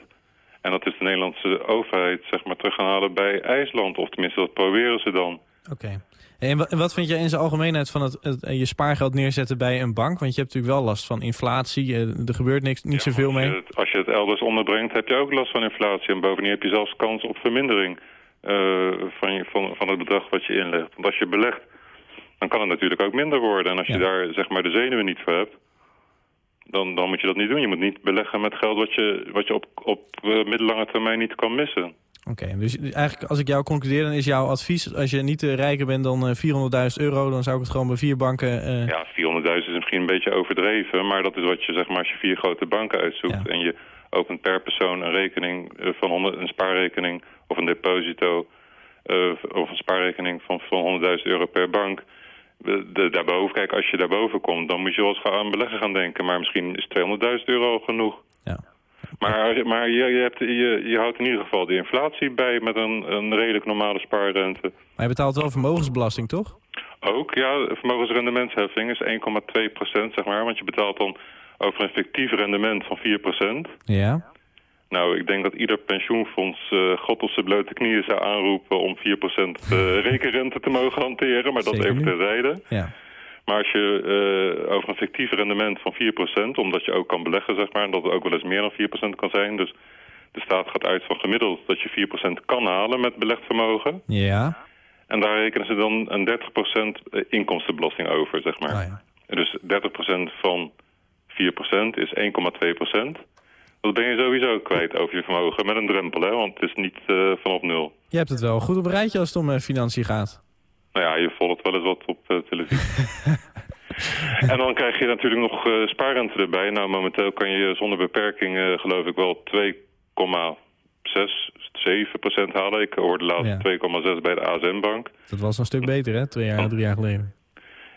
En dat is de Nederlandse overheid zeg maar terug gaan halen bij IJsland. Of tenminste, dat proberen ze dan.
Oké. En wa- en wat vind jij in zijn algemeenheid van het, het, eh, je spaargeld neerzetten bij een bank? Want je hebt natuurlijk wel last van inflatie. eh, er gebeurt niks, niet zoveel
Als
mee.
het, als je het elders onderbrengt, heb je ook last van inflatie. En bovendien heb je zelfs kans op vermindering van, je, van, van het bedrag wat je inlegt. Want als je belegt, dan kan het natuurlijk ook minder worden. En als je daar zeg maar de zenuwen niet voor hebt, dan, dan moet je dat niet doen. Je moet niet beleggen met geld wat je, wat je op, op eh, middellange termijn niet kan missen.
Oké, dus eigenlijk als ik jou concludeer, dan is jouw advies... als je niet rijker bent dan eh, 400.000 euro... dan zou ik het gewoon bij vier banken... eh,
Ja, 400.000 is misschien een beetje overdreven, maar dat is wat je zeg maar als je vier grote banken uitzoekt en je opent per persoon een rekening eh, van 100, een spaarrekening of een deposito eh, of een spaarrekening van, van 100.000 euro per bank. De, de- daarboven, kijk, als je daarboven komt, dan moet je wel eens aan beleggen gaan denken, maar misschien is 200.000 euro genoeg. Maar, maar je, je, hebt, je, je houdt in ieder geval de inflatie bij met een, een redelijk normale spaarrente.
Maar je betaalt wel vermogensbelasting, toch?
Ook, ja, de vermogensrendementsheffing is 1,2 procent, zeg maar. Want je betaalt dan over een fictief rendement van 4 procent.
Ja.
Nou, ik denk dat ieder pensioenfonds eh God op zijn blote knieën zou aanroepen om 4 procent eh, rekenrente te mogen hanteren. Maar dat
Zeker
even terzijde.
Ja.
Maar als je eh, over een fictief rendement van 4 procent, omdat je ook kan beleggen, zeg maar, en dat het ook wel eens meer dan 4 procent kan zijn. Dus de staat gaat uit van gemiddeld dat je 4 procent kan halen met belegd vermogen.
Ja.
En daar rekenen ze dan een 30% inkomstenbelasting over, zeg maar.
Ah,
Dus 30% van 4% is 1,2%. Dat ben je sowieso kwijt over je vermogen met een drempel, hè? want het is niet eh, vanaf nul.
Je hebt het wel goed op een rijtje als het om eh, financiën gaat.
Nou ja, je volgt wel eens wat op eh, televisie. en dan krijg je natuurlijk nog spaarrente erbij. Nou, momenteel kan je zonder beperking, geloof ik, wel 2,6, 7% halen. Ik hoorde laatst 2,6 bij de ASM-bank.
Dat was een stuk beter, hè? Twee jaar, drie jaar geleden.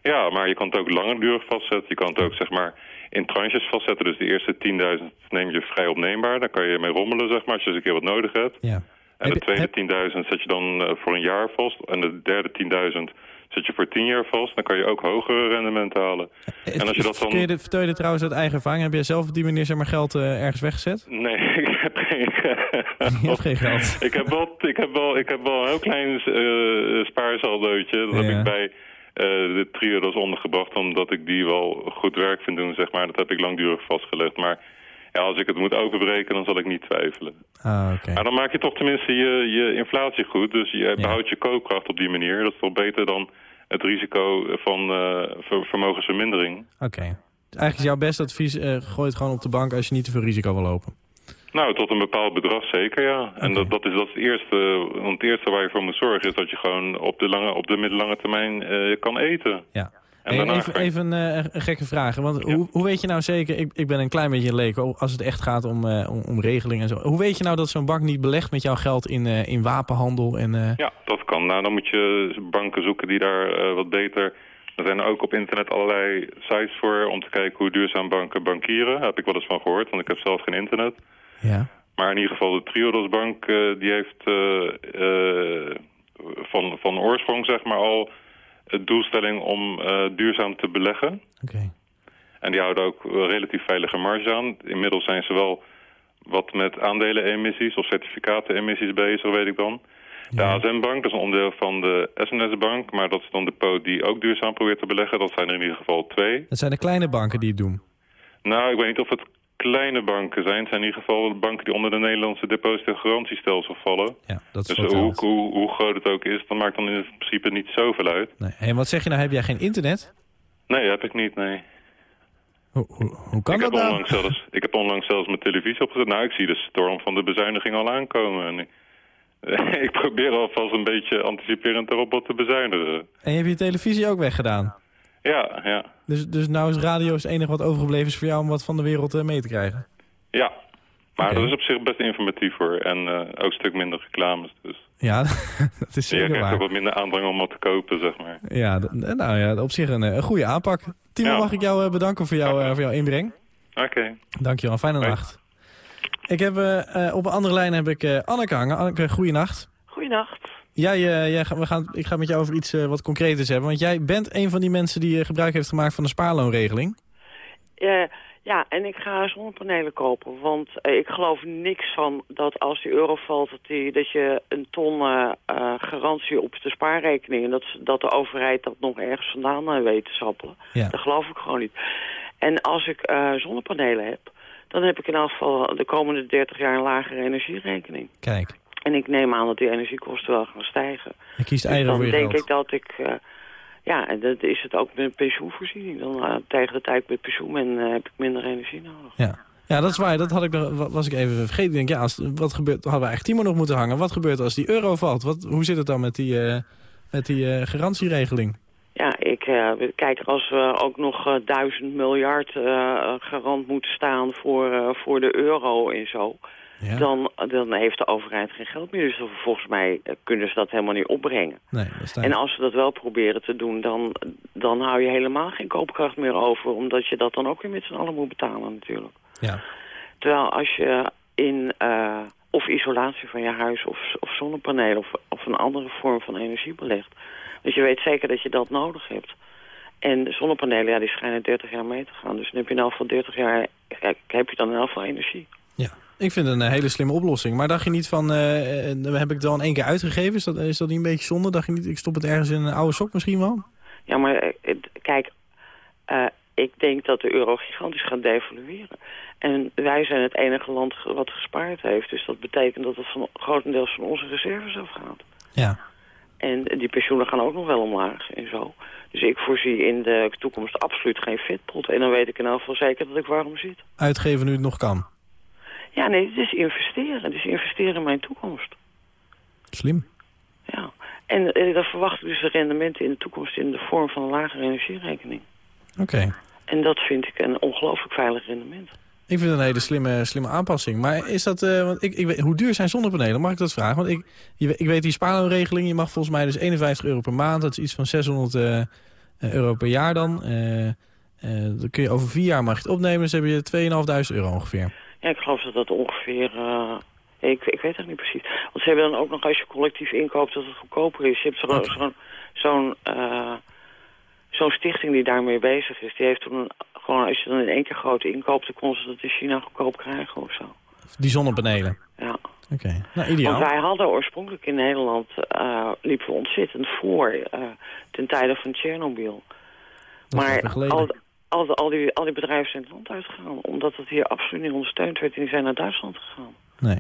Ja, maar je kan het ook langdurig vastzetten. Je kan het ook zeg maar in tranches vastzetten. Dus de eerste 10.000 neem je vrij opneembaar. Daar kan je mee rommelen zeg maar als je eens een keer wat nodig hebt.
Ja.
En de tweede 10.000 zet je dan eh, voor een jaar vast. En de derde 10.000 zet je voor 10 jaar vast. Dan kan je ook hogere rendementen halen. En als je dat
Kun je
dan...
dit, vertel je dit trouwens uit eigen ervaring? Heb jij zelf op die manier zeg maar, geld eh, ergens weggezet?
Nee, ik heb geen
Je hebt geen geld.
ik, heb wel, ik, heb wel, ik heb wel een heel klein eh spaarsaldootje. Dat heb ik bij eh, de triodos ondergebracht, omdat ik die wel goed werk vind doen, zeg maar. Dat heb ik langdurig vastgelegd. Maar ja, als ik het moet overbreken, dan zal ik niet twijfelen.
Ah, oké.
Maar dan maak je toch tenminste je, je inflatie goed. Dus je behoudt je koopkracht op die manier. Dat is toch beter dan het risico van eh, ver- vermogensvermindering.
Oké. Eigenlijk is jouw beste advies, eh gooi het gewoon op de bank als je niet te veel risico wil lopen.
Nou, tot een bepaald bedrag zeker, ja. En dat, dat is dat is het eerste. Want het eerste waar je voor moet zorgen is dat je gewoon op de, lange, op de middellange termijn eh, kan eten.
Ja.
En
Hey, even
je-
even eh, een gekke vraag. Want hoe, hoe weet je nou zeker, ik, ik ben een klein beetje leek als het echt gaat om, eh, om, om regelingen en zo. Hoe weet je nou dat zo'n bank niet belegt met jouw geld in, in wapenhandel? En,
Ja, dat kan. Nou, dan moet je banken zoeken die daar wat beter... Er zijn ook op internet allerlei sites voor om te kijken hoe duurzaam banken bankieren. Daar heb ik wel eens van gehoord, want ik heb zelf geen internet.
Ja.
Maar in ieder geval de Triodos Bank, eh, die heeft eh, eh, van, van oorsprong zeg maar al het doelstelling om duurzaam te beleggen.
Oké.
En die houden ook relatief veilige marge aan. Inmiddels zijn ze wel wat met aandelen-emissies of certificaten-emissies bezig, weet ik dan. De ASM-bank, dat is een onderdeel van de SNS-bank, maar dat is dan de poot die ook duurzaam probeert te beleggen. Dat zijn er in ieder geval twee.
Dat zijn de kleine banken die het doen.
Nou, ik weet niet of het kleine banken zijn. Het zijn in ieder geval de banken die onder de Nederlandse deposit- en garantiestelsel vallen.
Ja, dat is
dus hoe, hoe, hoe groot het ook is, dat maakt dan in principe niet zoveel uit.
Nee. En wat zeg je nou, heb jij geen internet?
Nee, heb ik niet, nee.
Hoe, hoe, hoe kan
ik,
dat
heb
nou?
zelfs, ik heb onlangs zelfs mijn televisie opgezet. Nou, ik zie de storm van de bezuiniging al aankomen. En ik, ik probeer alvast een beetje anticiperend daarop wat te bezuinigen.
En je hebt je televisie ook weggedaan?
Ja, ja,
Dus, dus nou is radio het enige wat overgebleven is voor jou om wat van de wereld eh, mee te krijgen?
ja. Maar dat is op zich best informatief hoor. En eh, ook een stuk minder reclames. Dus
Ja, dat is
je
zeker
krijgt
waar.
ook wat minder aandrang om wat te kopen, zeg maar.
Ja, nou ja, op zich een, eh, een goede aanpak. Timo,
Ja.
mag ik jou bedanken voor, jou, voor jouw inbreng?
Oké.
Dankjewel, fijne nacht. Ik heb, eh, eh, op een andere lijn heb ik eh, Anneke hangen. Anneke, goeienacht.
Goeienacht.
Jij, eh, jij, we gaan, ik ga met jou over iets eh, wat concreters hebben. Want jij bent een van die mensen die eh, gebruik heeft gemaakt van de spaarloonregeling.
Eh, ja, en ik ga zonnepanelen kopen. Want ik geloof niks van dat als die euro valt... dat, die, dat je een ton garantie op de spaarrekening... en dat, dat de overheid dat nog ergens vandaan weet te sappelen.
Ja.
Dat geloof ik gewoon niet. En als ik zonnepanelen heb... dan heb ik in elk geval de komende 30 jaar een lagere energierekening.
Kijk,
En ik neem aan dat die energiekosten wel gaan stijgen.
je kiest
Dus dan denk
geld.
ik dat ik... eh, ja, en dat is het ook met een pensioenvoorziening. Dan eh, tegen de tijd met pensioen ben, eh, heb ik minder energie nodig.
Ja. ja, dat is waar. Dat had ik, was ik even vergeten. Ik denk, ja, als, wat gebeurt, hadden we eigenlijk Timo nog moeten hangen. Wat gebeurt als die euro valt? Wat, hoe zit het dan met die, met die garantieregeling?
Ja, ik kijk, als we ook nog duizend miljard garant moeten staan voor, voor de euro en zo...
Ja.
Dan, dan heeft de overheid geen geld meer. Dus volgens mij eh, kunnen ze dat helemaal niet opbrengen.
Nee,
En als ze dat wel proberen te doen, dan, dan hou je helemaal geen koopkracht meer over. Omdat je dat dan ook weer met z'n allen moet betalen natuurlijk.
Ja.
Terwijl als je in eh, of isolatie van je huis of, of zonnepanelen of, of een andere vorm van energie belegt. Dus je weet zeker dat je dat nodig hebt. En de zonnepanelen, ja, die schijnen 30 jaar mee te gaan. Dus dan heb je in elk geval 30 jaar, kijk, heb je dan in elk geval energie.
Ja, ik vind het een hele slimme oplossing. Maar dacht je niet van, eh, heb ik het dan één keer uitgegeven? Is dat, is dat niet een beetje zonde? Dacht je niet, ik stop het ergens in een oude sok misschien wel?
Ja, maar eh, kijk, ik denk dat de euro gigantisch gaat devalueren. En wij zijn het enige land wat gespaard heeft. Dus dat betekent dat het van, grotendeels van onze reserves afgaat.
Ja.
En die pensioenen gaan ook nog wel omlaag en zo. Dus ik voorzie in de toekomst absoluut geen vetpot. En dan weet ik in elk geval zeker dat ik warm zit.
Uitgeven nu het nog kan.
Ja, nee, het is investeren. Het is investeren in mijn toekomst.
Slim.
Ja. En eh, dan verwacht ik dus de rendementen in de toekomst in de vorm van een lagere energierekening.
Oké.
En dat vind ik een ongelooflijk veilig rendement.
Ik vind het een hele slimme, slimme aanpassing. Maar is dat, eh, want ik, ik weet, hoe duur zijn zonnepanelen? Mag ik dat vragen? Want ik, je, ik weet die spaarloonregeling, je mag volgens mij dus 51 euro per maand. Dat is iets van 600 eh, euro per jaar dan. Dan kun je over vier jaar mag je het opnemen, dus heb je 2.500 euro ongeveer.
Ja, ik geloof dat dat ongeveer... eh, ik, ik weet het niet precies. Want ze hebben dan ook nog, als je collectief inkoopt, dat het goedkoper is. Je hebt zo'n zo'n zo'n eh, zo'n stichting die daarmee bezig is. Die heeft toen gewoon, als je dan in één keer groot inkoopt, dan kon ze dat in China goedkoop krijgen of zo.
Die zonnepanelen.
Ja.
Oké, nou ideaal.
Want wij hadden oorspronkelijk in Nederland, eh, liepen we ontzettend voor ten tijde van Tsjernobyl. Maar
geleden.
Al, al, al, die, al die bedrijven zijn het land uitgegaan, omdat het hier absoluut niet ondersteund werd en die zijn naar Duitsland gegaan.
Nee.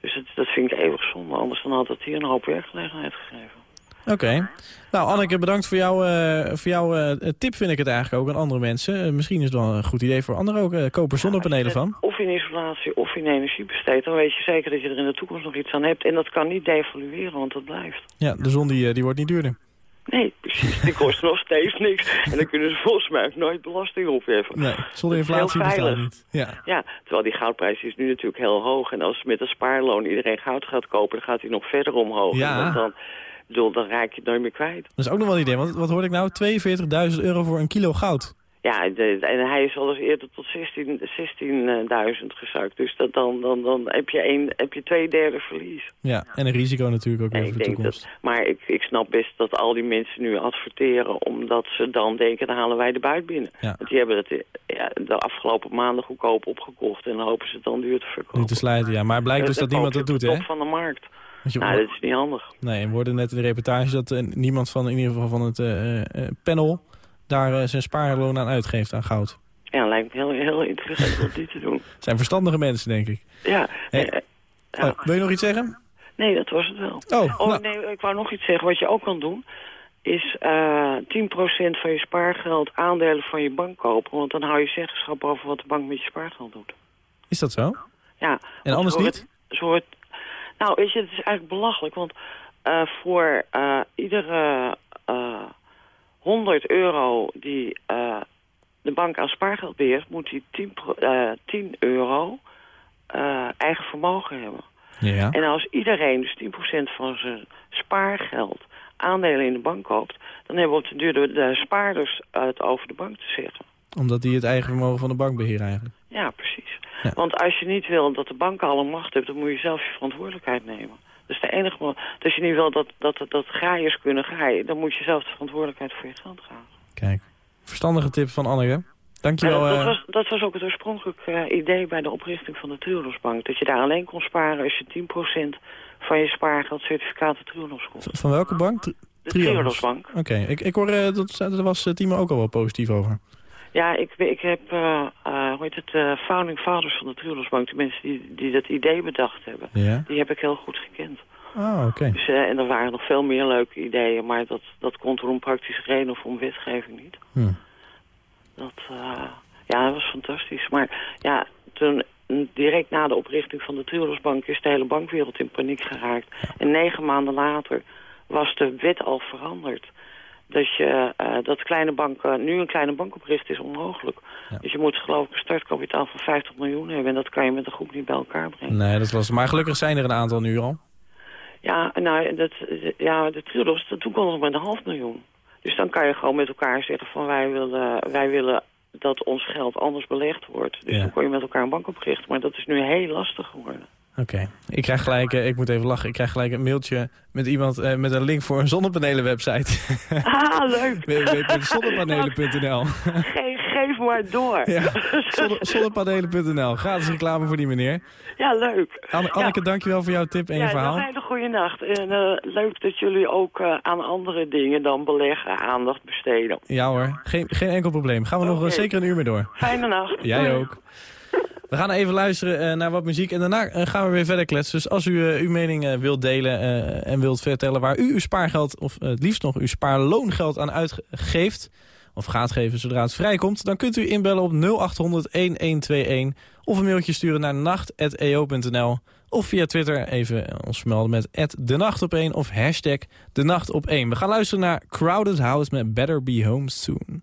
Dus het, dat vind ik eeuwig zonde, anders dan had het hier een hoop werkgelegenheid gegeven.
Oké. Nou, Anneke, bedankt voor, jou, eh, voor jouw eh, tip, vind ik het eigenlijk ook aan andere mensen. Eh, misschien is het wel een goed idee voor anderen ook. eh koop er zonnepanelen van.
Of in isolatie of in energie besteed, dan weet je zeker dat je er in de toekomst nog iets aan hebt. En dat kan niet devalueren, want dat blijft.
Ja, de zon die, eh, die wordt niet duurder.
Nee, precies. Die kost nog steeds niks. En dan kunnen ze volgens mij ook nooit belasting opheffen.
Nee, zonder inflatie bestaat niet. Ja.
Ja, terwijl die goudprijs is nu natuurlijk heel hoog. En als met een spaarloon iedereen goud gaat kopen, dan gaat hij nog verder omhoog.
Ja.
En dan, bedoel, dan raak je het nooit meer kwijt.
Dat is ook nog wel een idee. Want wat hoorde ik nou? 42.000 euro voor een kilo goud.
Ja, de- en hij is al eens eerder tot 16 16.000 gezakt. Dus dat dan, dan, dan heb, je een, heb je twee derde verlies.
Ja, en een risico natuurlijk ook weer voor de toekomst.
dat, maar ik, ik snap best dat al die mensen nu adverteren... omdat ze dan denken, dan halen wij de buit binnen.
Ja.
Want die hebben het ja, de afgelopen maanden goedkoop opgekocht... en dan hopen ze het dan duur te verkopen.
Nu te slijten, ja. Maar blijkt dus dat niemand dat doet, hè?
top van de markt.
Je-
nou, dat is niet handig.
Nee, en we hoorden net in de reportage dat eh, niemand van, in ieder geval van het eh, eh, panel... daar eh, zijn spaarloon aan uitgeeft aan goud.
Ja, lijkt me heel, heel interessant om die te doen.
Het zijn verstandige mensen, denk ik.
Ja,
Hey,
eh, eh,
Oh, wil je nog iets zeggen?
nee, dat was het wel.
Oh, nou.
nee, ik wou nog iets zeggen. Wat je ook kan doen, is eh 10% van je spaargeld aandelen van je bank kopen. Want dan hou je zeggenschap over wat de bank met je spaargeld doet.
Is dat zo?
Ja.
En anders
Zo
niet?
het- Zo het, nou, weet je, het is eigenlijk belachelijk. Want voor iedere 100 euro die eh, de bank aan spaargeld beheert... moet hij 10, pro- eh, 10 euro eh, eigen vermogen hebben.
Ja.
En als iedereen dus 10% van zijn spaargeld aandelen in de bank koopt... dan hebben we op de duur de, de spaarders het over de bank te zeggen.
Omdat die het eigen vermogen van de bank beheren eigenlijk.
Ja, precies.
Ja.
Want als je niet wil dat de banken alle macht hebben... dan moet je zelf je verantwoordelijkheid nemen. Dat is de enige... mo- Dus als je niet wil dat, dat, dat graaiers kunnen graaien... dan moet je zelf de verantwoordelijkheid voor je geld gaan.
Kijk. Verstandige tip van Anneke. Dankjewel.
Ja, dat,
eh,
dat, was, dat was ook het oorspronkelijke eh, idee bij de oprichting van de Triodosbank. Dat je daar alleen kon sparen als je 10% van je spaargeld certificaten Triodos kocht.
van welke bank?
De. Triodosbank.
Oké, ik, ik hoor, eh, dat, daar was eh, Timo ook al wel positief over.
Ja, ik, ik heb, eh, eh, hoe heet het, eh, founding fathers van de Triodosbank, de mensen die, die dat idee bedacht hebben,
Ja?
die heb ik heel goed gekend.
Ah, oké.
Dus, en er waren nog veel meer leuke ideeën, maar dat, dat kon er om praktische reden of om wetgeving niet.
Hm.
Dat, ja, dat was fantastisch. Maar ja, toen, direct na de oprichting van de Triodosbank is de hele bankwereld in paniek geraakt. En negen maanden later was de wet al veranderd. Dat, je, eh, dat kleine banken, nu een kleine bank oprichten is onmogelijk. Dus je moet geloof ik een startkapitaal van 50 miljoen hebben. En dat kan je met een groep niet bij elkaar brengen.
Nee, dat was... Maar gelukkig zijn er een aantal nu al.
Ja, nou, dat, ja, de Triodos, dat toen kon nog met een half miljoen. Dus dan kan je gewoon met elkaar zeggen van wij willen, wij willen dat ons geld anders belegd wordt. Dus
Ja.
dan kon je met elkaar een bank oprichten. Maar dat is nu heel lastig geworden.
Oké. Ik krijg gelijk, eh, ik moet even lachen, ik krijg gelijk een mailtje met iemand eh, met een link voor een zonnepanelenwebsite.
Ah, leuk.
www.zonnepanelen.nl
Ge geef maar door.
Ja, zonne- Zonnepanelen.nl. Gratis reclame voor die meneer.
Ja, leuk.
Anne, Anneke, dankjewel voor jouw tip en je
ja,
verhaal.
een hele goede nacht. En eh, leuk dat jullie ook eh, aan andere dingen dan beleggen aandacht besteden.
Ja hoor, geen, geen enkel probleem. Gaan we nog zeker een uur mee door.
Fijne nacht.
Jij
Doei.
ook. We gaan even luisteren eh, naar wat muziek en daarna eh, gaan we weer verder kletsen. Dus als u eh, uw mening wilt delen en wilt vertellen waar u uw spaargeld... of het liefst nog uw spaarloongeld aan uitgeeft... of gaat geven zodra het vrijkomt... dan kunt u inbellen op 0800-1121... of een mailtje sturen naar nacht.eo.nl... of via Twitter even ons melden met de nacht op 1 of hashtag de nacht op 1. We gaan luisteren naar Crowded House met Better Be Home Soon.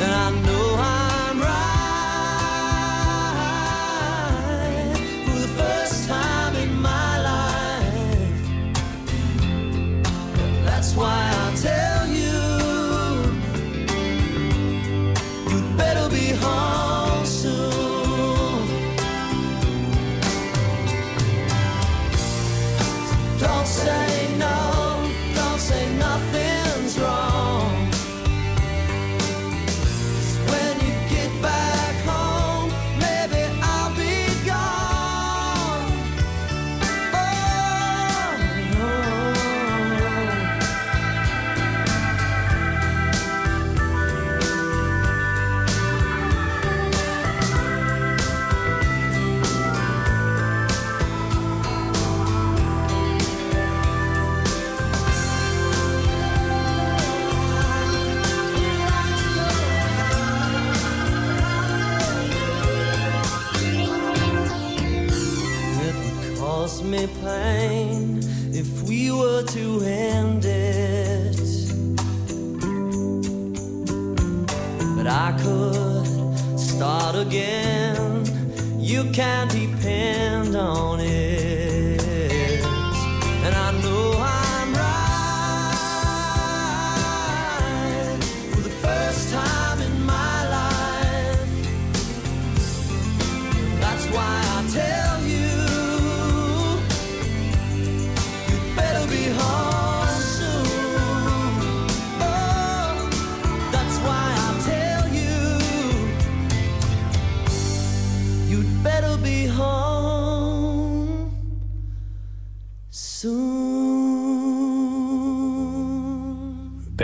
And I know I'm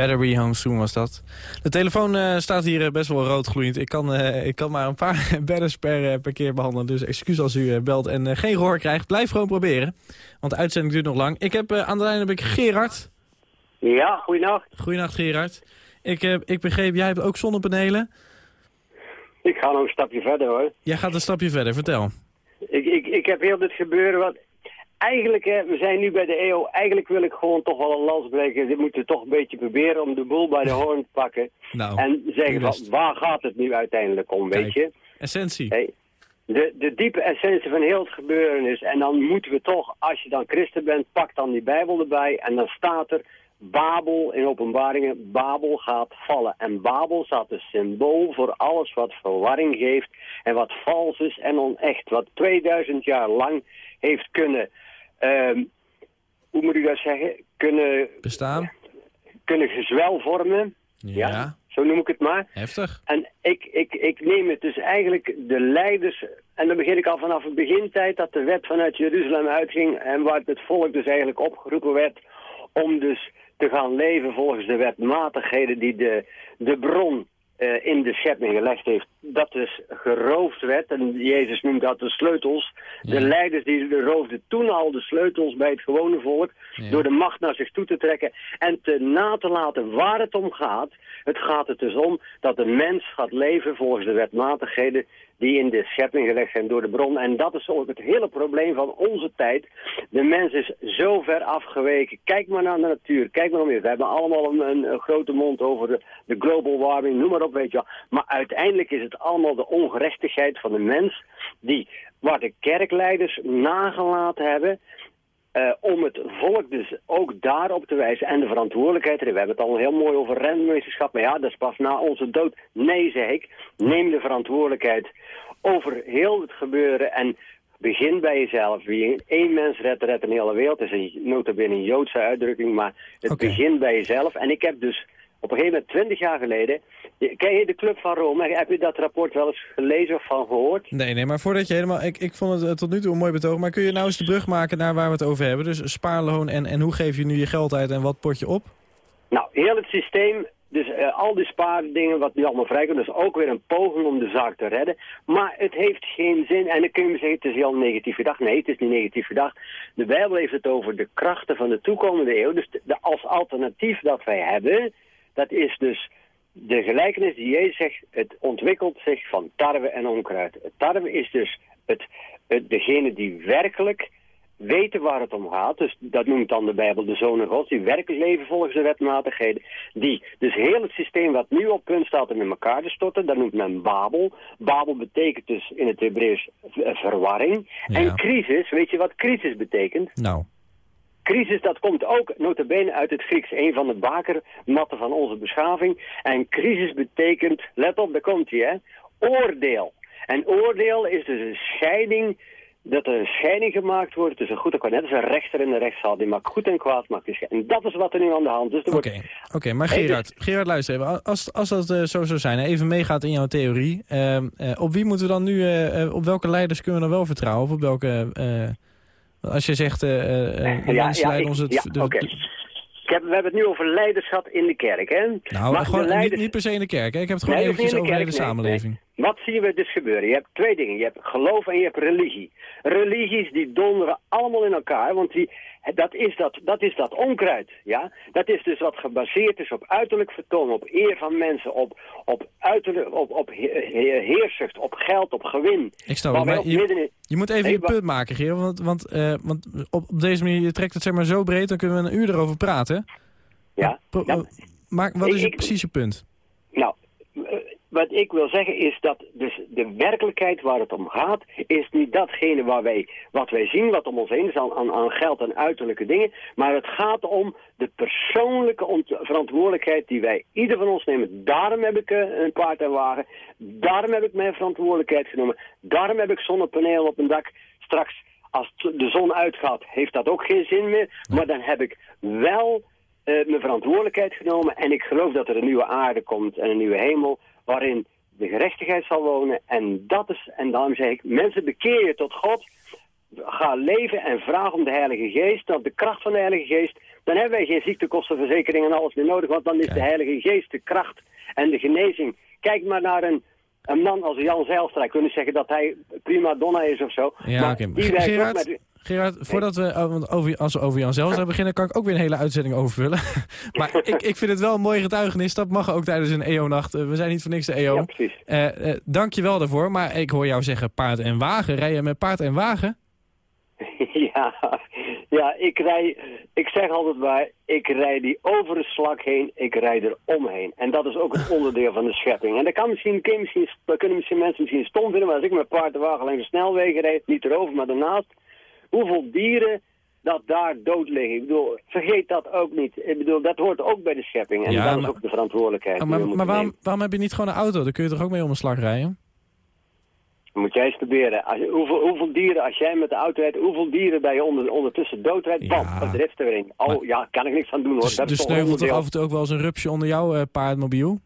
be home soon
was dat. De telefoon eh, staat hier eh, best wel roodgloeiend. Ik kan, eh, ik kan maar een paar bedders per, per keer behandelen. Dus excuus als u belt en geen gehoor krijgt. Blijf gewoon proberen. Want de uitzending duurt nog lang. Ik heb aan de lijn heb ik Gerard.
Ja, goeienacht.
Goedenacht Gerard. Ik, ik begreep, jij hebt ook zonnepanelen.
Ik ga nog een stapje verder hoor.
Jij gaat een stapje verder, vertel.
Ik, ik, ik heb heel dit gebeuren wat... Eigenlijk, hè, we zijn nu bij de EO. Eigenlijk wil ik gewoon toch wel een lans breken. We moeten toch een beetje proberen om de boel bij de hoorn te pakken.
Nou,
en zeggen, van, waar gaat het nu uiteindelijk om, weet je?
Essentie.
Hey, de, de diepe essentie van heel het gebeuren is... En dan moeten we toch, als je dan christen bent, pak dan die Bijbel erbij. En dan staat er, Babel in openbaringen, Babel gaat vallen. En Babel staat een symbool voor alles wat verwarring geeft en wat vals is en onecht. Wat 2000 jaar lang heeft kunnen, ehm, hoe moet ik dat zeggen, kunnen,
Bestaan?
kunnen gezwel vormen.
Ja.
Zo noem ik het maar.
Heftig.
En ik, ik, ik neem het dus eigenlijk de leiders, en dan begin ik al vanaf het begintijd dat de wet vanuit Jeruzalem uitging en waar het volk dus eigenlijk opgeroepen werd om dus te gaan leven volgens de wetmatigheden die de, de bron eh, in de schepping gelegd heeft. Dat dus geroofd werd, en Jezus noemt dat de sleutels. De leiders die roofden toen al de sleutels bij het gewone volk, door de macht naar zich toe te trekken en te na te laten waar het om gaat. Het gaat er dus om dat de mens gaat leven volgens de wetmatigheden die in de schepping gelegd zijn door de bron. En dat is ook het hele probleem van onze tijd. De mens is zo ver afgeweken. Kijk maar naar de natuur. Kijk maar om je. We hebben allemaal een, een, grote mond over de, de global warming, noem maar op, weet je wel. Maar uiteindelijk is het allemaal de ongerechtigheid van de mens die, waar de kerkleiders nagelaten hebben, eh, om het volk dus ook daarop te wijzen en de verantwoordelijkheid. We hebben het al heel mooi over renmeesterschap, maar ja, dat is pas na onze dood. Nee, zeg ik, neem de verantwoordelijkheid over heel het gebeuren en begin bij jezelf. Wie één mens redt, redt een hele wereld. Dat is een, notabene een Joodse uitdrukking, maar het begint bij jezelf. En ik heb dus op een gegeven moment, twintig jaar geleden... Ken je de Club van Rome? Heb je dat rapport wel eens gelezen of van gehoord?
Nee, nee, maar voordat je helemaal... Ik, ik vond het eh, tot nu toe een mooi betoog. Maar kun je nou eens de brug maken naar waar we het over hebben? Dus spaarloon en, en hoe geef je nu je geld uit en wat pot je op?
Nou, heel het systeem, dus eh, al die spaardingen wat nu allemaal vrijkomt, is ook weer een poging om de zaak te redden. Maar het heeft geen zin, en dan kun je me zeggen, het is heel negatief gedacht. Nee, het is niet negatief gedacht. De Bijbel heeft het over de krachten van de toekomende eeuw. Dus de, de- als alternatief dat wij hebben, dat is dus de gelijkenis die Jezus zegt, het ontwikkelt zich van tarwe en onkruid. Het tarwe is dus het, het, degene die werkelijk weten waar het om gaat. Dus dat noemt dan de Bijbel de zonen gods. Die werkelijk leven volgens de wetmatigheden. Die dus heel het systeem wat nu op punt staat om in elkaar te storten, dat noemt men Babel. Babel betekent dus in het Hebreeuws eh, verwarring. En crisis, weet je wat crisis betekent?
Nou.
Crisis, dat komt ook notabene uit het Grieks. Een van de bakermatten van onze beschaving. En crisis betekent, let op, daar komt hij, hè, oordeel. En oordeel is dus een scheiding, dat er een scheiding gemaakt wordt tussen goed en kwaad. Net als een rechter en een rechtszaal, die maakt goed en kwaad maakt die scheiding. En dat is wat er nu aan de hand is. Wordt-
Oké, maar
dus-
Gerard, Gerard luister even. Als, als dat eh, zo zou zijn, even meegaat in jouw theorie. ehm, eh, op wie moeten we dan nu, eh, op welke leiders kunnen we dan wel vertrouwen? Of op welke, als je zegt, eh eh, eh, mensen leiden ons het...
ja. Ik heb, we hebben het nu over leiderschap in de kerk, hè?
Nou, gewoon niet, niet per se in de kerk. Hè? Ik heb het gewoon
Nee,
eventjes over de hele
kerk, nee,
samenleving.
Wat zien we dus gebeuren? Je hebt twee dingen. Je hebt geloof en je hebt religie. Religies die donderen allemaal in elkaar, want die, dat, is dat, dat is dat onkruid. Ja? Dat is dus wat gebaseerd is op uiterlijk vertoon, op eer van mensen, op, op, uiterlijk, op, op he- he- heersucht, op geld, op gewin.
Ik snap het, maar je, moet even
Nee,
je punt maken, Geer. Want, want, eh, want op, op deze manier, je trekt het zeg maar zo breed, dan kunnen we een uur erover praten.
Ja.
Maar wat
Ik-
is
ik-
precies je punt?
Wat ik wil zeggen is dat dus de werkelijkheid waar het om gaat... is niet datgene waar wij, wat wij zien, wat om ons heen is aan, aan, geld en uiterlijke dingen... maar het gaat om de persoonlijke verantwoordelijkheid die wij ieder van ons nemen. Daarom heb ik eh, een paard en wagen. Daarom heb ik mijn verantwoordelijkheid genomen. Daarom heb ik zonnepanelen op mijn dak. Straks, als de zon uitgaat, heeft dat ook geen zin meer. Maar dan heb ik wel eh, mijn verantwoordelijkheid genomen. En ik geloof dat er een nieuwe aarde komt en een nieuwe hemel waarin de gerechtigheid zal wonen. En dat is, en daarom zeg ik, mensen bekeer je tot God. Ga leven en vraag om de Heilige Geest, of de kracht van de Heilige Geest. Dan hebben wij geen ziektekostenverzekering en alles meer nodig, want dan is de Heilige Geest de kracht en de genezing. Kijk maar naar een, een man als Jan Zijlstra. Ik kunnen zeggen dat hij prima donna is of zo.
Ja,
maar die werkt ook met...
Gerard, voordat we oh, want over, als we over Jan zelf gaan beginnen, kan ik ook weer een hele uitzending overvullen. maar ik, ik vind het wel een mooie getuigenis. Dat mag ook tijdens een EO-nacht. we zijn niet voor niks de EO.
Ja, precies.
Eh, eh, dank je wel daarvoor. Maar ik hoor jou zeggen paard en wagen. Rij je met paard en wagen?
Ja, ja ik, rij, ik zeg altijd maar, ik rij die over de slak heen, ik rij er omheen. En dat is ook een onderdeel van de schepping. En dat, kan misschien, kun je misschien, dat kunnen misschien mensen misschien stom vinden, maar als ik met paard en wagen langs de snelwegen rijd, niet erover, maar daarnaast, hoeveel dieren dat daar dood liggen. Ik bedoel, vergeet dat ook niet. Ik bedoel, dat hoort ook bij de schepping. En
Ja,
dat is
maar-
ook de verantwoordelijkheid. We
maar maar waarom,
nemen.
waarom heb je niet gewoon een auto? Dan kun je toch ook mee om een slag rijden?
Moet jij eens proberen. Als hoeveel, hoeveel dieren, als jij met de auto rijdt, hoeveel dieren ben je onder, ondertussen doodrijdt? Bam,
Ja.
dat drift er weer in. Oh ja, kan ik niks aan doen hoor.
Dus
dat
er
is toch
sneuvelt
onderdeel.
af en toe ook wel eens een rupsje onder jouw eh, paardmobiel?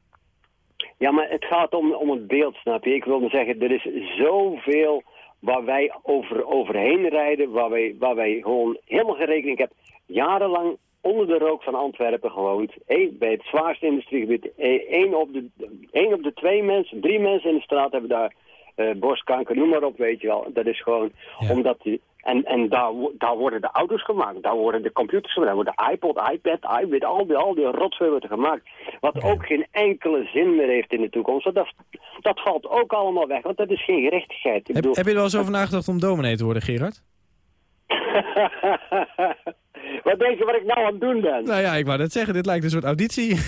Ja, maar het gaat om, om het beeld, snap je? Ik wilde zeggen, er is zoveel waar wij over, overheen rijden, waar wij, waar wij gewoon helemaal geen rekening... Ik heb jarenlang onder de rook van Antwerpen gewoond. Eén, bij het zwaarste industriegebied. Eén op, de, één op de twee mensen, drie mensen in de straat hebben daar eh, borstkanker, noem maar op, weet je wel. Dat is gewoon omdat... Die, en en daar, daar worden de auto's gemaakt, daar worden de computers gemaakt, daar wordt de iPod, iPad, iPad, al die, al die rotzooi wordt gemaakt. Wat ook geen enkele zin meer heeft in de toekomst. Dat, dat valt ook allemaal weg, want dat is geen gerechtigheid. Ik
Heb,
bedoel,
heb je er wel eens over nagedacht om dominee te worden, Gerard?
wat denk je wat ik nou aan het doen ben?
Nou ja, ik wou net zeggen, dit lijkt een soort auditie.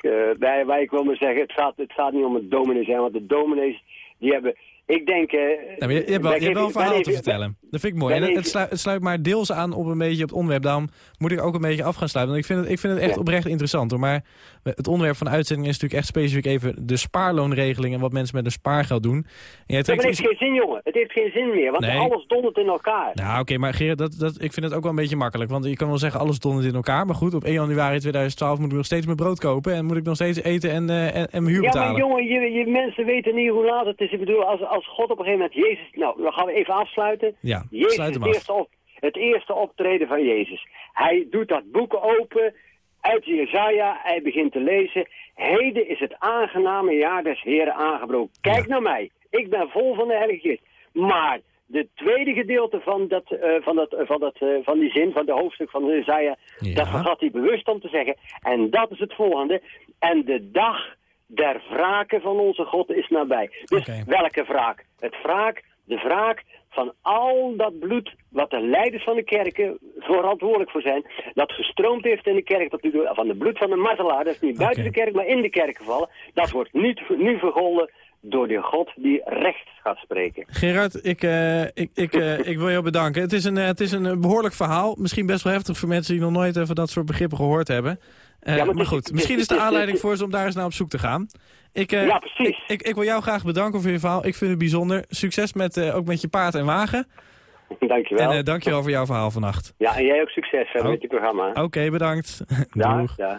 Eh, nee, maar ik wil maar zeggen, het gaat, het gaat niet om het dominee zijn, want de dominees, die hebben... Ik denk... eh,
Nou, je, je hebt wel, je hebt wel een verhaal te vertellen. Dat vind ik mooi. En het, sluit, het sluit maar deels aan op een beetje op het onderwerp. Daarom moet ik ook een beetje af gaan sluiten. Want ik vind het, ik vind het echt
Ja.
oprecht interessant. Hoor. Maar het onderwerp van de uitzending is natuurlijk echt specifiek even de spaarloonregeling en wat mensen met hun spaargeld doen. En jij
Ja, maar het
iets-
heeft geen zin, jongen. Het heeft geen zin meer, want
Nee.
alles dondert in elkaar.
Nou, oké, maar Gerard, dat, dat, ik vind het ook wel een beetje makkelijk. Want je kan wel zeggen, alles dondert in elkaar. Maar goed, op 1 januari 2012 moet ik nog steeds mijn brood kopen. En moet ik nog steeds eten en, eh, en, en mijn huur
Ja,
betalen.
maar jongen, je, je mensen weten niet hoe laat het is. Ik bedoel, als, als God op een gegeven moment Jezus... Nou, dan gaan we even afsluiten.
Ja,
Jezus,
sluit hem
het, eerste op, het eerste optreden van Jezus. Hij doet dat boek open uit Jezaja. Hij begint te lezen. Heden is het aangename jaar des Heren aangebroken. Kijk naar mij. Ik ben vol van de Heilige Geest. Maar de tweede gedeelte van, dat, eh, van, dat, eh, van, dat, eh, van die zin, van de hoofdstuk van Jezaja... dat vergat hij bewust om te zeggen. En dat is het volgende. En de dag der wraken van onze God is nabij. Dus welke wraak? Het wraak, de wraak van al dat bloed wat de leiders van de kerken verantwoordelijk voor zijn, dat gestroomd heeft in de kerk, dat u- van de bloed van de martelaar, dat is niet buiten de kerk, maar in de kerk gevallen, dat wordt niet, nu vergolden door de God die recht gaat spreken.
Gerard, ik, eh, ik, ik, eh, ik wil jou bedanken. Het is, een, eh, het is een eh, behoorlijk verhaal. Misschien best wel heftig voor mensen die nog nooit even dat soort begrippen gehoord hebben. Eh,
Ja, maar
goed, misschien
is-
is de aanleiding voor ze om daar eens naar op zoek te gaan. Ik, eh,
Ja, precies.
Ik, ik, wil jou graag bedanken voor je verhaal. Ik vind het bijzonder. Succes met, eh, ook met je paard en wagen.
Dankjewel.
En dankjewel voor jouw verhaal vannacht.
Ja, en jij ook succes
Oh.
met je programma.
Oké, bedankt.
Dag,
Doeg.
dag.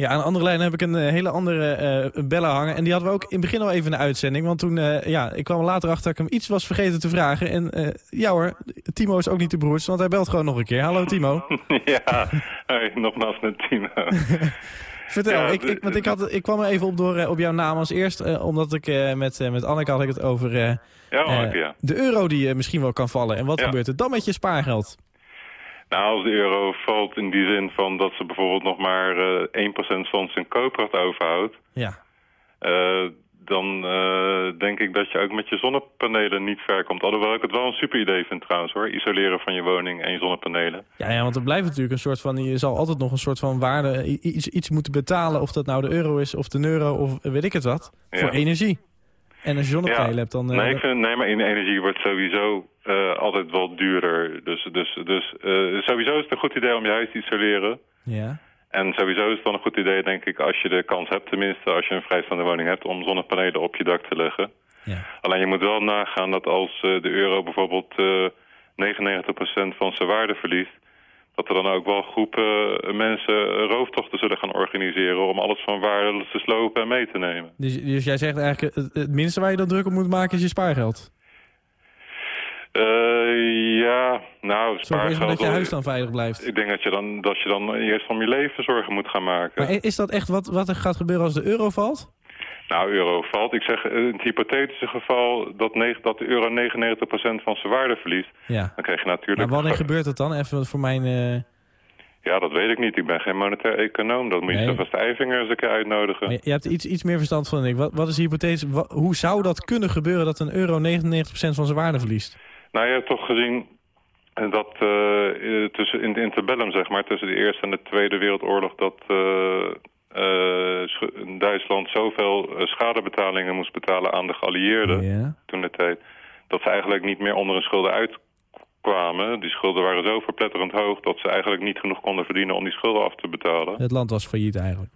Ja, aan de andere lijn heb ik een eh, hele andere eh bellen hangen. En die hadden we ook in het begin al even in de uitzending. Want toen, eh, ja, ik kwam er later achter dat ik hem iets was vergeten te vragen. En eh, ja hoor, Timo is ook niet te broers, want hij belt gewoon nog een keer. Hallo Timo.
ja, hey, nogmaals met Timo.
Vertel,
Ja,
ik, want ik, had, ik kwam er even op door op jouw naam als eerst. eh, omdat ik eh, met, met Anneke had ik het over eh,
Ja, Anneke, ja.
de euro die misschien wel kan vallen. En wat gebeurt er dan met je spaargeld?
Nou, als de euro valt in die zin van dat ze bijvoorbeeld nog maar eh 1% van zijn koopkracht overhoudt...
Ja.
eh, dan eh, denk ik dat je ook met je zonnepanelen niet ver komt. Alhoewel ik het wel een super idee vind trouwens hoor. Isoleren van je woning en je zonnepanelen.
Ja, ja, want er blijft natuurlijk een soort van... Je zal altijd nog een soort van waarde... Iets, iets moeten betalen, of dat nou de euro is of de euro of weet ik het wat.
Ja.
Voor energie. En als je zonnepanelen hebt, dan... eh,
nee, ik vind, nee, maar in energie wordt sowieso eh, altijd wel duurder. Dus, dus, dus eh, sowieso is het een goed idee om je huis te isoleren.
Ja.
En sowieso is het dan een goed idee, denk ik, als je de kans hebt, tenminste, als je een vrijstaande woning hebt, om zonnepanelen op je dak te leggen.
Ja.
Alleen je moet wel nagaan dat als de euro bijvoorbeeld eh 99% van zijn waarde verliest, dat er dan ook wel groepen eh, mensen rooftochten zullen gaan organiseren om alles van waarde te slopen en mee te nemen.
Dus, dus jij zegt eigenlijk, het, het minste waar je dan druk op moet maken is je spaargeld.
Eh, ja, nou,
Zorg
spaargeld...
dat je huis dan veilig blijft.
Ik denk dat je dan, dat je dan eerst om je leven zorgen moet gaan maken.
Maar is dat echt wat, wat er gaat gebeuren als de euro valt?
Nou, euro valt. Ik zeg, in het hypothetische geval dat, dat de euro 99% van zijn waarde verliest.
Ja.
Dan krijg je natuurlijk...
Maar wanneer gebeurt dat dan? Even voor mijn... eh,
Ja, dat weet ik niet. Ik ben geen monetair econoom. Dat moet je
Nee.
Stefan Stijvinger eens een keer uitnodigen.
maar je hebt iets, iets meer verstand van dan ik. Wat, wat is de hypothese? Hoe zou dat kunnen gebeuren dat een euro 99% van zijn waarde verliest?
Nou, je hebt toch gezien dat eh, eh, tussen, in het interbellum, zeg maar, tussen de Eerste en de Tweede Wereldoorlog, dat eh, sch- Duitsland zoveel eh, schadebetalingen moest betalen aan de geallieerden toen de tijd, dat ze eigenlijk niet meer onder hun schulden uitkwamen. Die schulden waren zo verpletterend hoog dat ze eigenlijk niet genoeg konden verdienen om die schulden af te betalen.
Het land was failliet eigenlijk.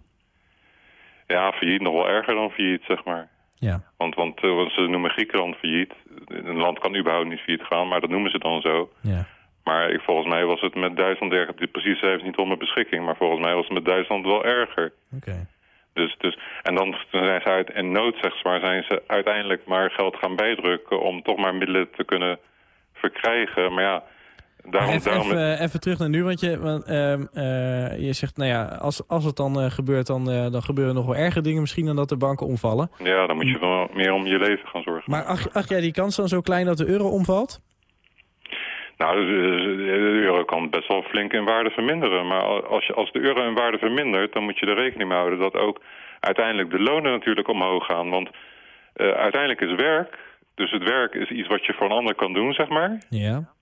Ja, failliet nog wel erger dan failliet, zeg maar.
Ja.
Want, want, eh, want ze noemen Griekenland failliet. Een land kan überhaupt niet failliet gaan, maar dat noemen ze dan zo.
Ja.
Maar ik, volgens mij was het met Duitsland erger. De precies heeft niet onder beschikking, maar volgens mij was het met Duitsland wel erger.
Oké.
Dus, dus, en dan zijn ze uit in nood, zeg maar, zijn ze uiteindelijk maar geld gaan bijdrukken om toch maar middelen te kunnen verkrijgen. Maar ja, daarom...
even,
daarom
even, even terug naar nu, want je, want, ehm, eh, je zegt, nou ja, als, als het dan eh, gebeurt, dan, eh, dan gebeuren nog wel erger dingen misschien dan dat de banken omvallen.
ja, dan moet je wel meer om je leven gaan zorgen.
Maar acht, acht jij die kans dan zo klein dat de euro omvalt?
Nou, de, euro kan best wel flink in waarde verminderen. Maar als, je, als de euro in waarde vermindert, dan moet je er rekening mee houden... dat ook uiteindelijk de lonen natuurlijk omhoog gaan. Want eh, uiteindelijk is werk, dus het werk is iets wat je voor een ander kan doen, zeg maar...
Ja.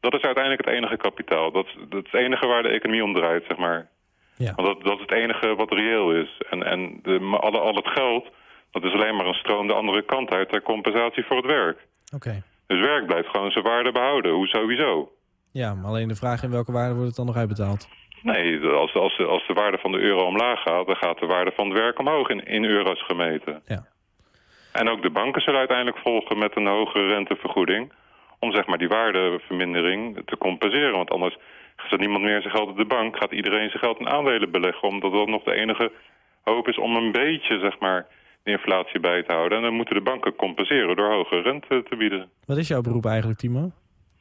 Dat is uiteindelijk het enige kapitaal. Dat, is- dat is het enige waar de economie om draait, zeg maar.
Ja.
Want dat, dat is het enige wat reëel is. En, en de, alle, al het geld, dat is alleen maar een stroom de andere kant uit... ter compensatie voor het werk.
Oké.
Dus werk blijft gewoon zijn waarde behouden, hoe sowieso.
Ja, maar alleen de vraag in welke waarde wordt het dan nog uitbetaald?
Nee, als, als, de- als de waarde van de euro omlaag gaat... dan gaat de waarde van het werk omhoog in, in euro's gemeten.
Ja.
En ook de banken zullen uiteindelijk volgen met een hogere rentevergoeding... om zeg maar die waardevermindering te compenseren. Want anders zet niemand meer zijn geld op de bank... gaat iedereen zijn geld in aandelen beleggen... omdat dat nog de enige hoop is om een beetje zeg maar, de inflatie bij te houden. En dan moeten de banken compenseren door hogere rente te bieden.
Wat is jouw beroep eigenlijk, Timo?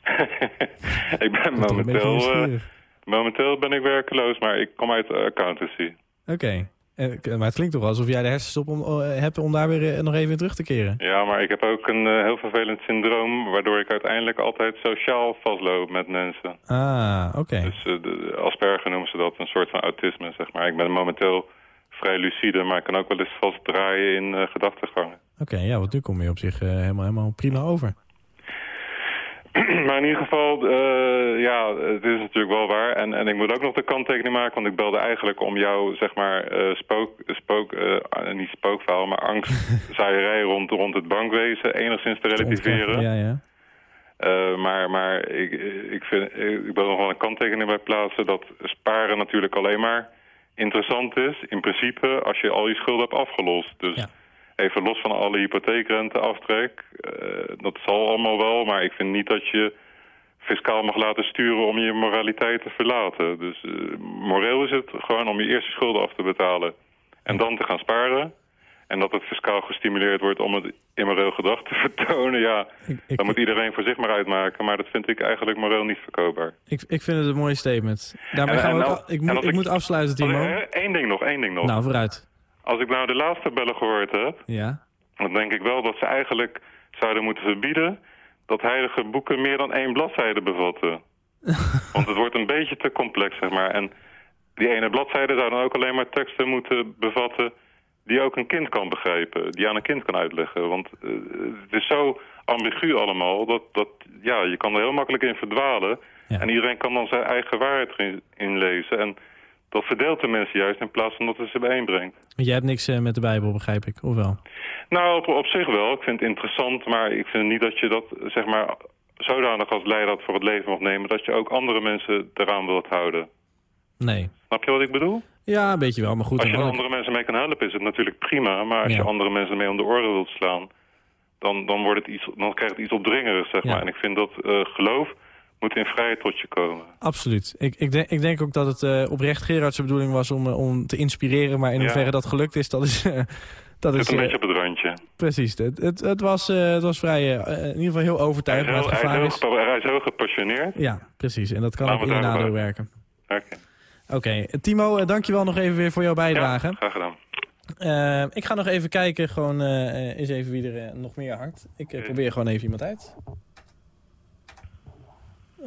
ik ben momenteel, eh, momenteel ben ik werkeloos, maar ik kom uit accountancy.
Oké. Eh, Maar het klinkt toch alsof jij de hersens op om, eh, hebt om daar weer nog even in terug te keren.
Ja, maar ik heb ook een heel vervelend syndroom... waardoor ik uiteindelijk altijd sociaal vastloop met mensen.
Ah, oké.
Dus de Asperger noemen ze dat, een soort van autisme, zeg maar. Ik ben momenteel vrij lucide, maar ik kan ook wel eens vastdraaien in gedachtegangen.
Oké, ja, want nu kom je op zich eh, helemaal, helemaal prima over.
maar in ieder geval, eh, ja, het is natuurlijk wel waar. En, en ik moet ook nog de kanttekening maken, want ik belde eigenlijk om jou, zeg maar, spook, spook eh, niet spookverhaal, maar angstzaaierij rond, rond het bankwezen enigszins te relativeren.
Ja, ja.
Maar maar ik, ik, vind, ik wil nog wel een kanttekening bij plaatsen dat sparen natuurlijk alleen maar interessant is, in principe, als je al je schulden hebt afgelost. Dus even los van alle hypotheekrenteaftrek, eh dat zal allemaal wel, maar ik vind niet dat je fiscaal mag laten sturen om je moraliteit te verlaten. Dus eh, moreel is het gewoon om je eerste schulden af te betalen en dan te gaan sparen. En dat het fiscaal gestimuleerd wordt om het immoreel gedrag te vertonen. Ja, dat moet iedereen voor zich maar uitmaken. Maar dat vind ik eigenlijk moreel niet verkoopbaar.
Ik, ik vind het een mooi statement. Daarmee
En-
gaan we ook ik, moet, ik- moet afsluiten, Timo.
Eén ding nog, één ding nog.
Nou, vooruit.
Als ik nou de laatste bellen gehoord heb...
Ja.
dan denk ik wel dat ze eigenlijk zouden moeten verbieden... dat heilige boeken meer dan één bladzijde bevatten. Want het wordt een beetje te complex, zeg maar. En die ene bladzijde zou dan ook alleen maar teksten moeten bevatten... die ook een kind kan begrijpen, die aan een kind kan uitleggen. Want eh, het is zo ambigu allemaal, dat, dat ja, je kan er heel makkelijk in verdwalen... en iedereen kan dan zijn eigen waarheid erin in lezen... En dat verdeelt de mensen juist in plaats van dat het ze bijeenbrengt.
Want jij hebt niks eh, met de Bijbel, begrijp ik. Of wel?
Nou, op, op zich wel. Ik vind het interessant, maar ik vind niet dat je dat zeg maar zodanig als leidraad voor het leven mag nemen... dat je ook andere mensen eraan wilt houden.
Nee.
Snap je wat ik bedoel?
Ja, een beetje wel, maar goed.
als je
dan
er
had ik-
andere mensen mee kan helpen is het natuurlijk prima. Maar als
Ja.
je andere mensen mee om de oren wilt slaan... dan, dan, wordt het iets, dan krijgt het iets opdringerigs, zeg
Ja.
maar. En ik vind dat eh, geloof moet in vrijheid tot je komen.
Absoluut. Ik, ik, denk, ik denk ook dat het eh, oprecht Gerards bedoeling was om, eh, om te inspireren. Maar in
Ja.
hoeverre dat gelukt is, dat is... dat is
een beetje op het randje.
Precies. Het, het, het, was, het was vrij, in ieder geval heel
Hij is,
overtuigend. Maar
hij, is heel,
is...
gepa- hij is heel gepassioneerd.
Ja, precies. En dat kan ook in nadeel werken.
Oké.
Oké. Timo, eh, dankjewel nog even weer voor jouw bijdrage.
Graag gedaan.
Eh, ik ga nog even kijken, gewoon eh, eens even wie er nog meer hangt. Ik probeer gewoon even iemand uit.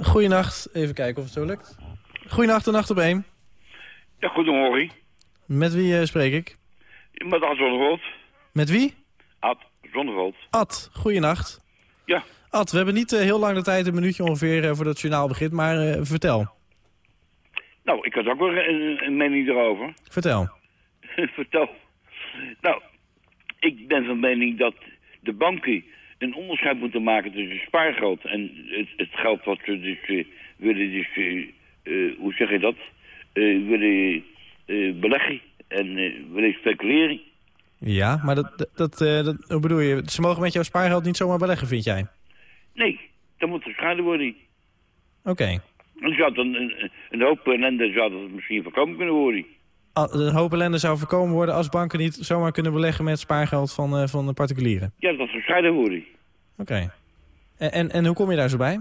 Goeienacht, even kijken of het zo lukt. Goeienacht, de nacht op één.
Ja, goedemorgen.
Met wie spreek ik?
Met Ad Zonneveld.
Met wie?
Ad Zonneveld.
Ad, goeienacht.
Ja.
Ad, we hebben niet heel lang de tijd, een minuutje ongeveer, voordat het journaal begint, maar vertel.
Nou, ik had ook wel een, een mening erover.
Vertel.
Vertel. Nou, ik ben van mening dat de banken een onderscheid moeten maken tussen spaargeld en het, het geld wat ze dus eh, willen, dus, eh, eh, hoe zeg je dat, willen beleggen en willen speculeren.
Ja, maar dat, dat, dat, dat- hoe bedoel je? Ze mogen met jouw spaargeld niet zomaar beleggen, vind jij?
Nee, dat moet gescheiden worden.
Oké.
Dan zou dan een, een hoop ellende zou dat misschien voorkomen kunnen worden.
Al- Een hoop ellende zou voorkomen worden als banken niet zomaar kunnen beleggen met spaargeld van, eh, van de particulieren.
Ja, dat gescheiden worden.
Oké. En, en, en hoe kom je daar zo bij?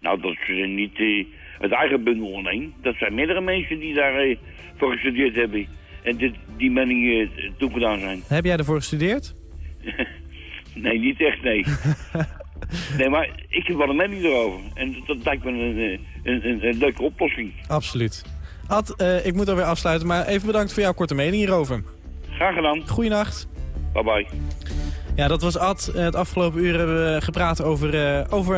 Nou, dat ze niet eh, het eigen bundel ondernemen. Dat zijn meerdere mensen die daar eh, voor gestudeerd hebben. En dit, die mening toegedaan zijn.
Heb jij ervoor gestudeerd?
Nee, niet echt, nee. nee, maar ik heb wel een mening erover. En dat lijkt me een, eh, een, een, een leuke oplossing.
Absoluut. Ad, eh, ik moet alweer afsluiten, maar even bedankt voor jouw korte mening hierover.
Graag gedaan.
Goeienacht.
Bye bye.
Ja, dat was Ad. Eh, Het afgelopen uur hebben we gepraat over, over,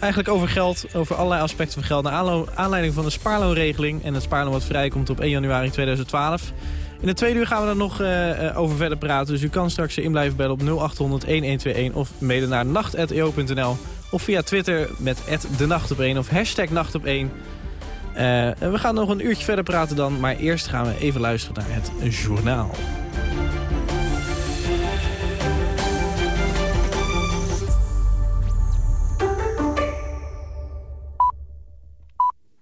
eigenlijk over geld. Over allerlei aspecten van geld. Naar aanleiding van de spaarloonregeling. En het spaarloon wat vrijkomt op 1 januari 2012. In de tweede uur gaan we er nog eh, eh, over verder praten. Dus u kan straks in blijven bellen op 0800-1121. Of mede naar nacht.eo.nl. Of via Twitter met de op 1 of hashtag nacht op 1. Eh, we gaan nog een uurtje verder praten dan. Maar eerst gaan we even luisteren naar het journaal.